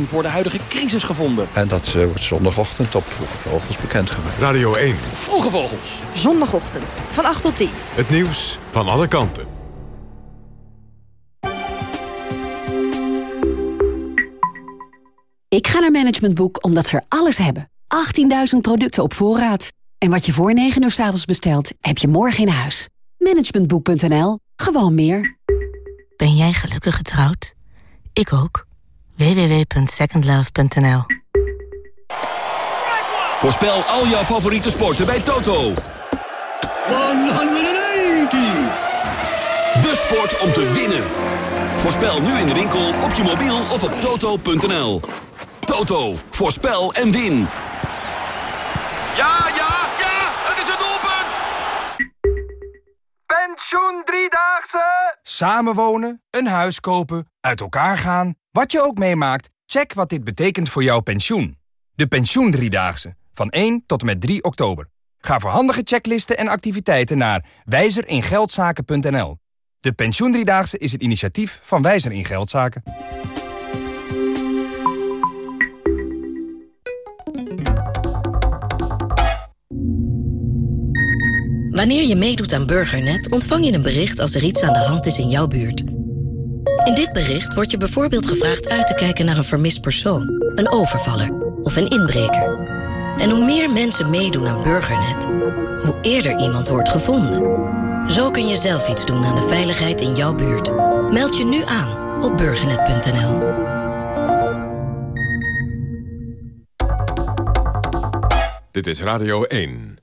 voor de huidige crisis gevonden. En dat uh, wordt zondagochtend op Vroege Vogels bekendgemaakt. Radio 1. Vroege Vogels. Zondagochtend van 8 tot 10. Het nieuws van alle kanten. Ik ga naar Management Boek omdat ze er alles hebben. 18.000 producten op voorraad. En wat je voor 9 uur s avonds bestelt, heb je morgen in huis. Managementboek.nl. Gewoon meer. Ben jij gelukkig getrouwd? Ik ook. www.secondlove.nl Voorspel al jouw favoriete sporten bij Toto. 180! De sport om te winnen. Voorspel nu in de winkel, op je mobiel of op toto.nl. Toto, voorspel en win. Ja, ja, ja, het is een doelpunt! Pensioen Driedaagse! Samenwonen, een huis kopen, uit elkaar gaan. Wat je ook meemaakt, check wat dit betekent voor jouw pensioen. De pensioendriedaagse, van 1 tot en met 3 oktober. Ga voor handige checklisten en activiteiten naar wijzeringeldzaken.nl. De pensioendriedaagse is het initiatief van Wijzer in Geldzaken. Wanneer je meedoet aan Burgernet ontvang je een bericht als er iets aan de hand is in jouw buurt. In dit bericht wordt je bijvoorbeeld gevraagd uit te kijken naar een vermist persoon, een overvaller of een inbreker. En hoe meer mensen meedoen aan Burgernet, hoe eerder iemand wordt gevonden. Zo kun je zelf iets doen aan de veiligheid in jouw buurt. Meld je nu aan op burgernet.nl. Dit is Radio 1.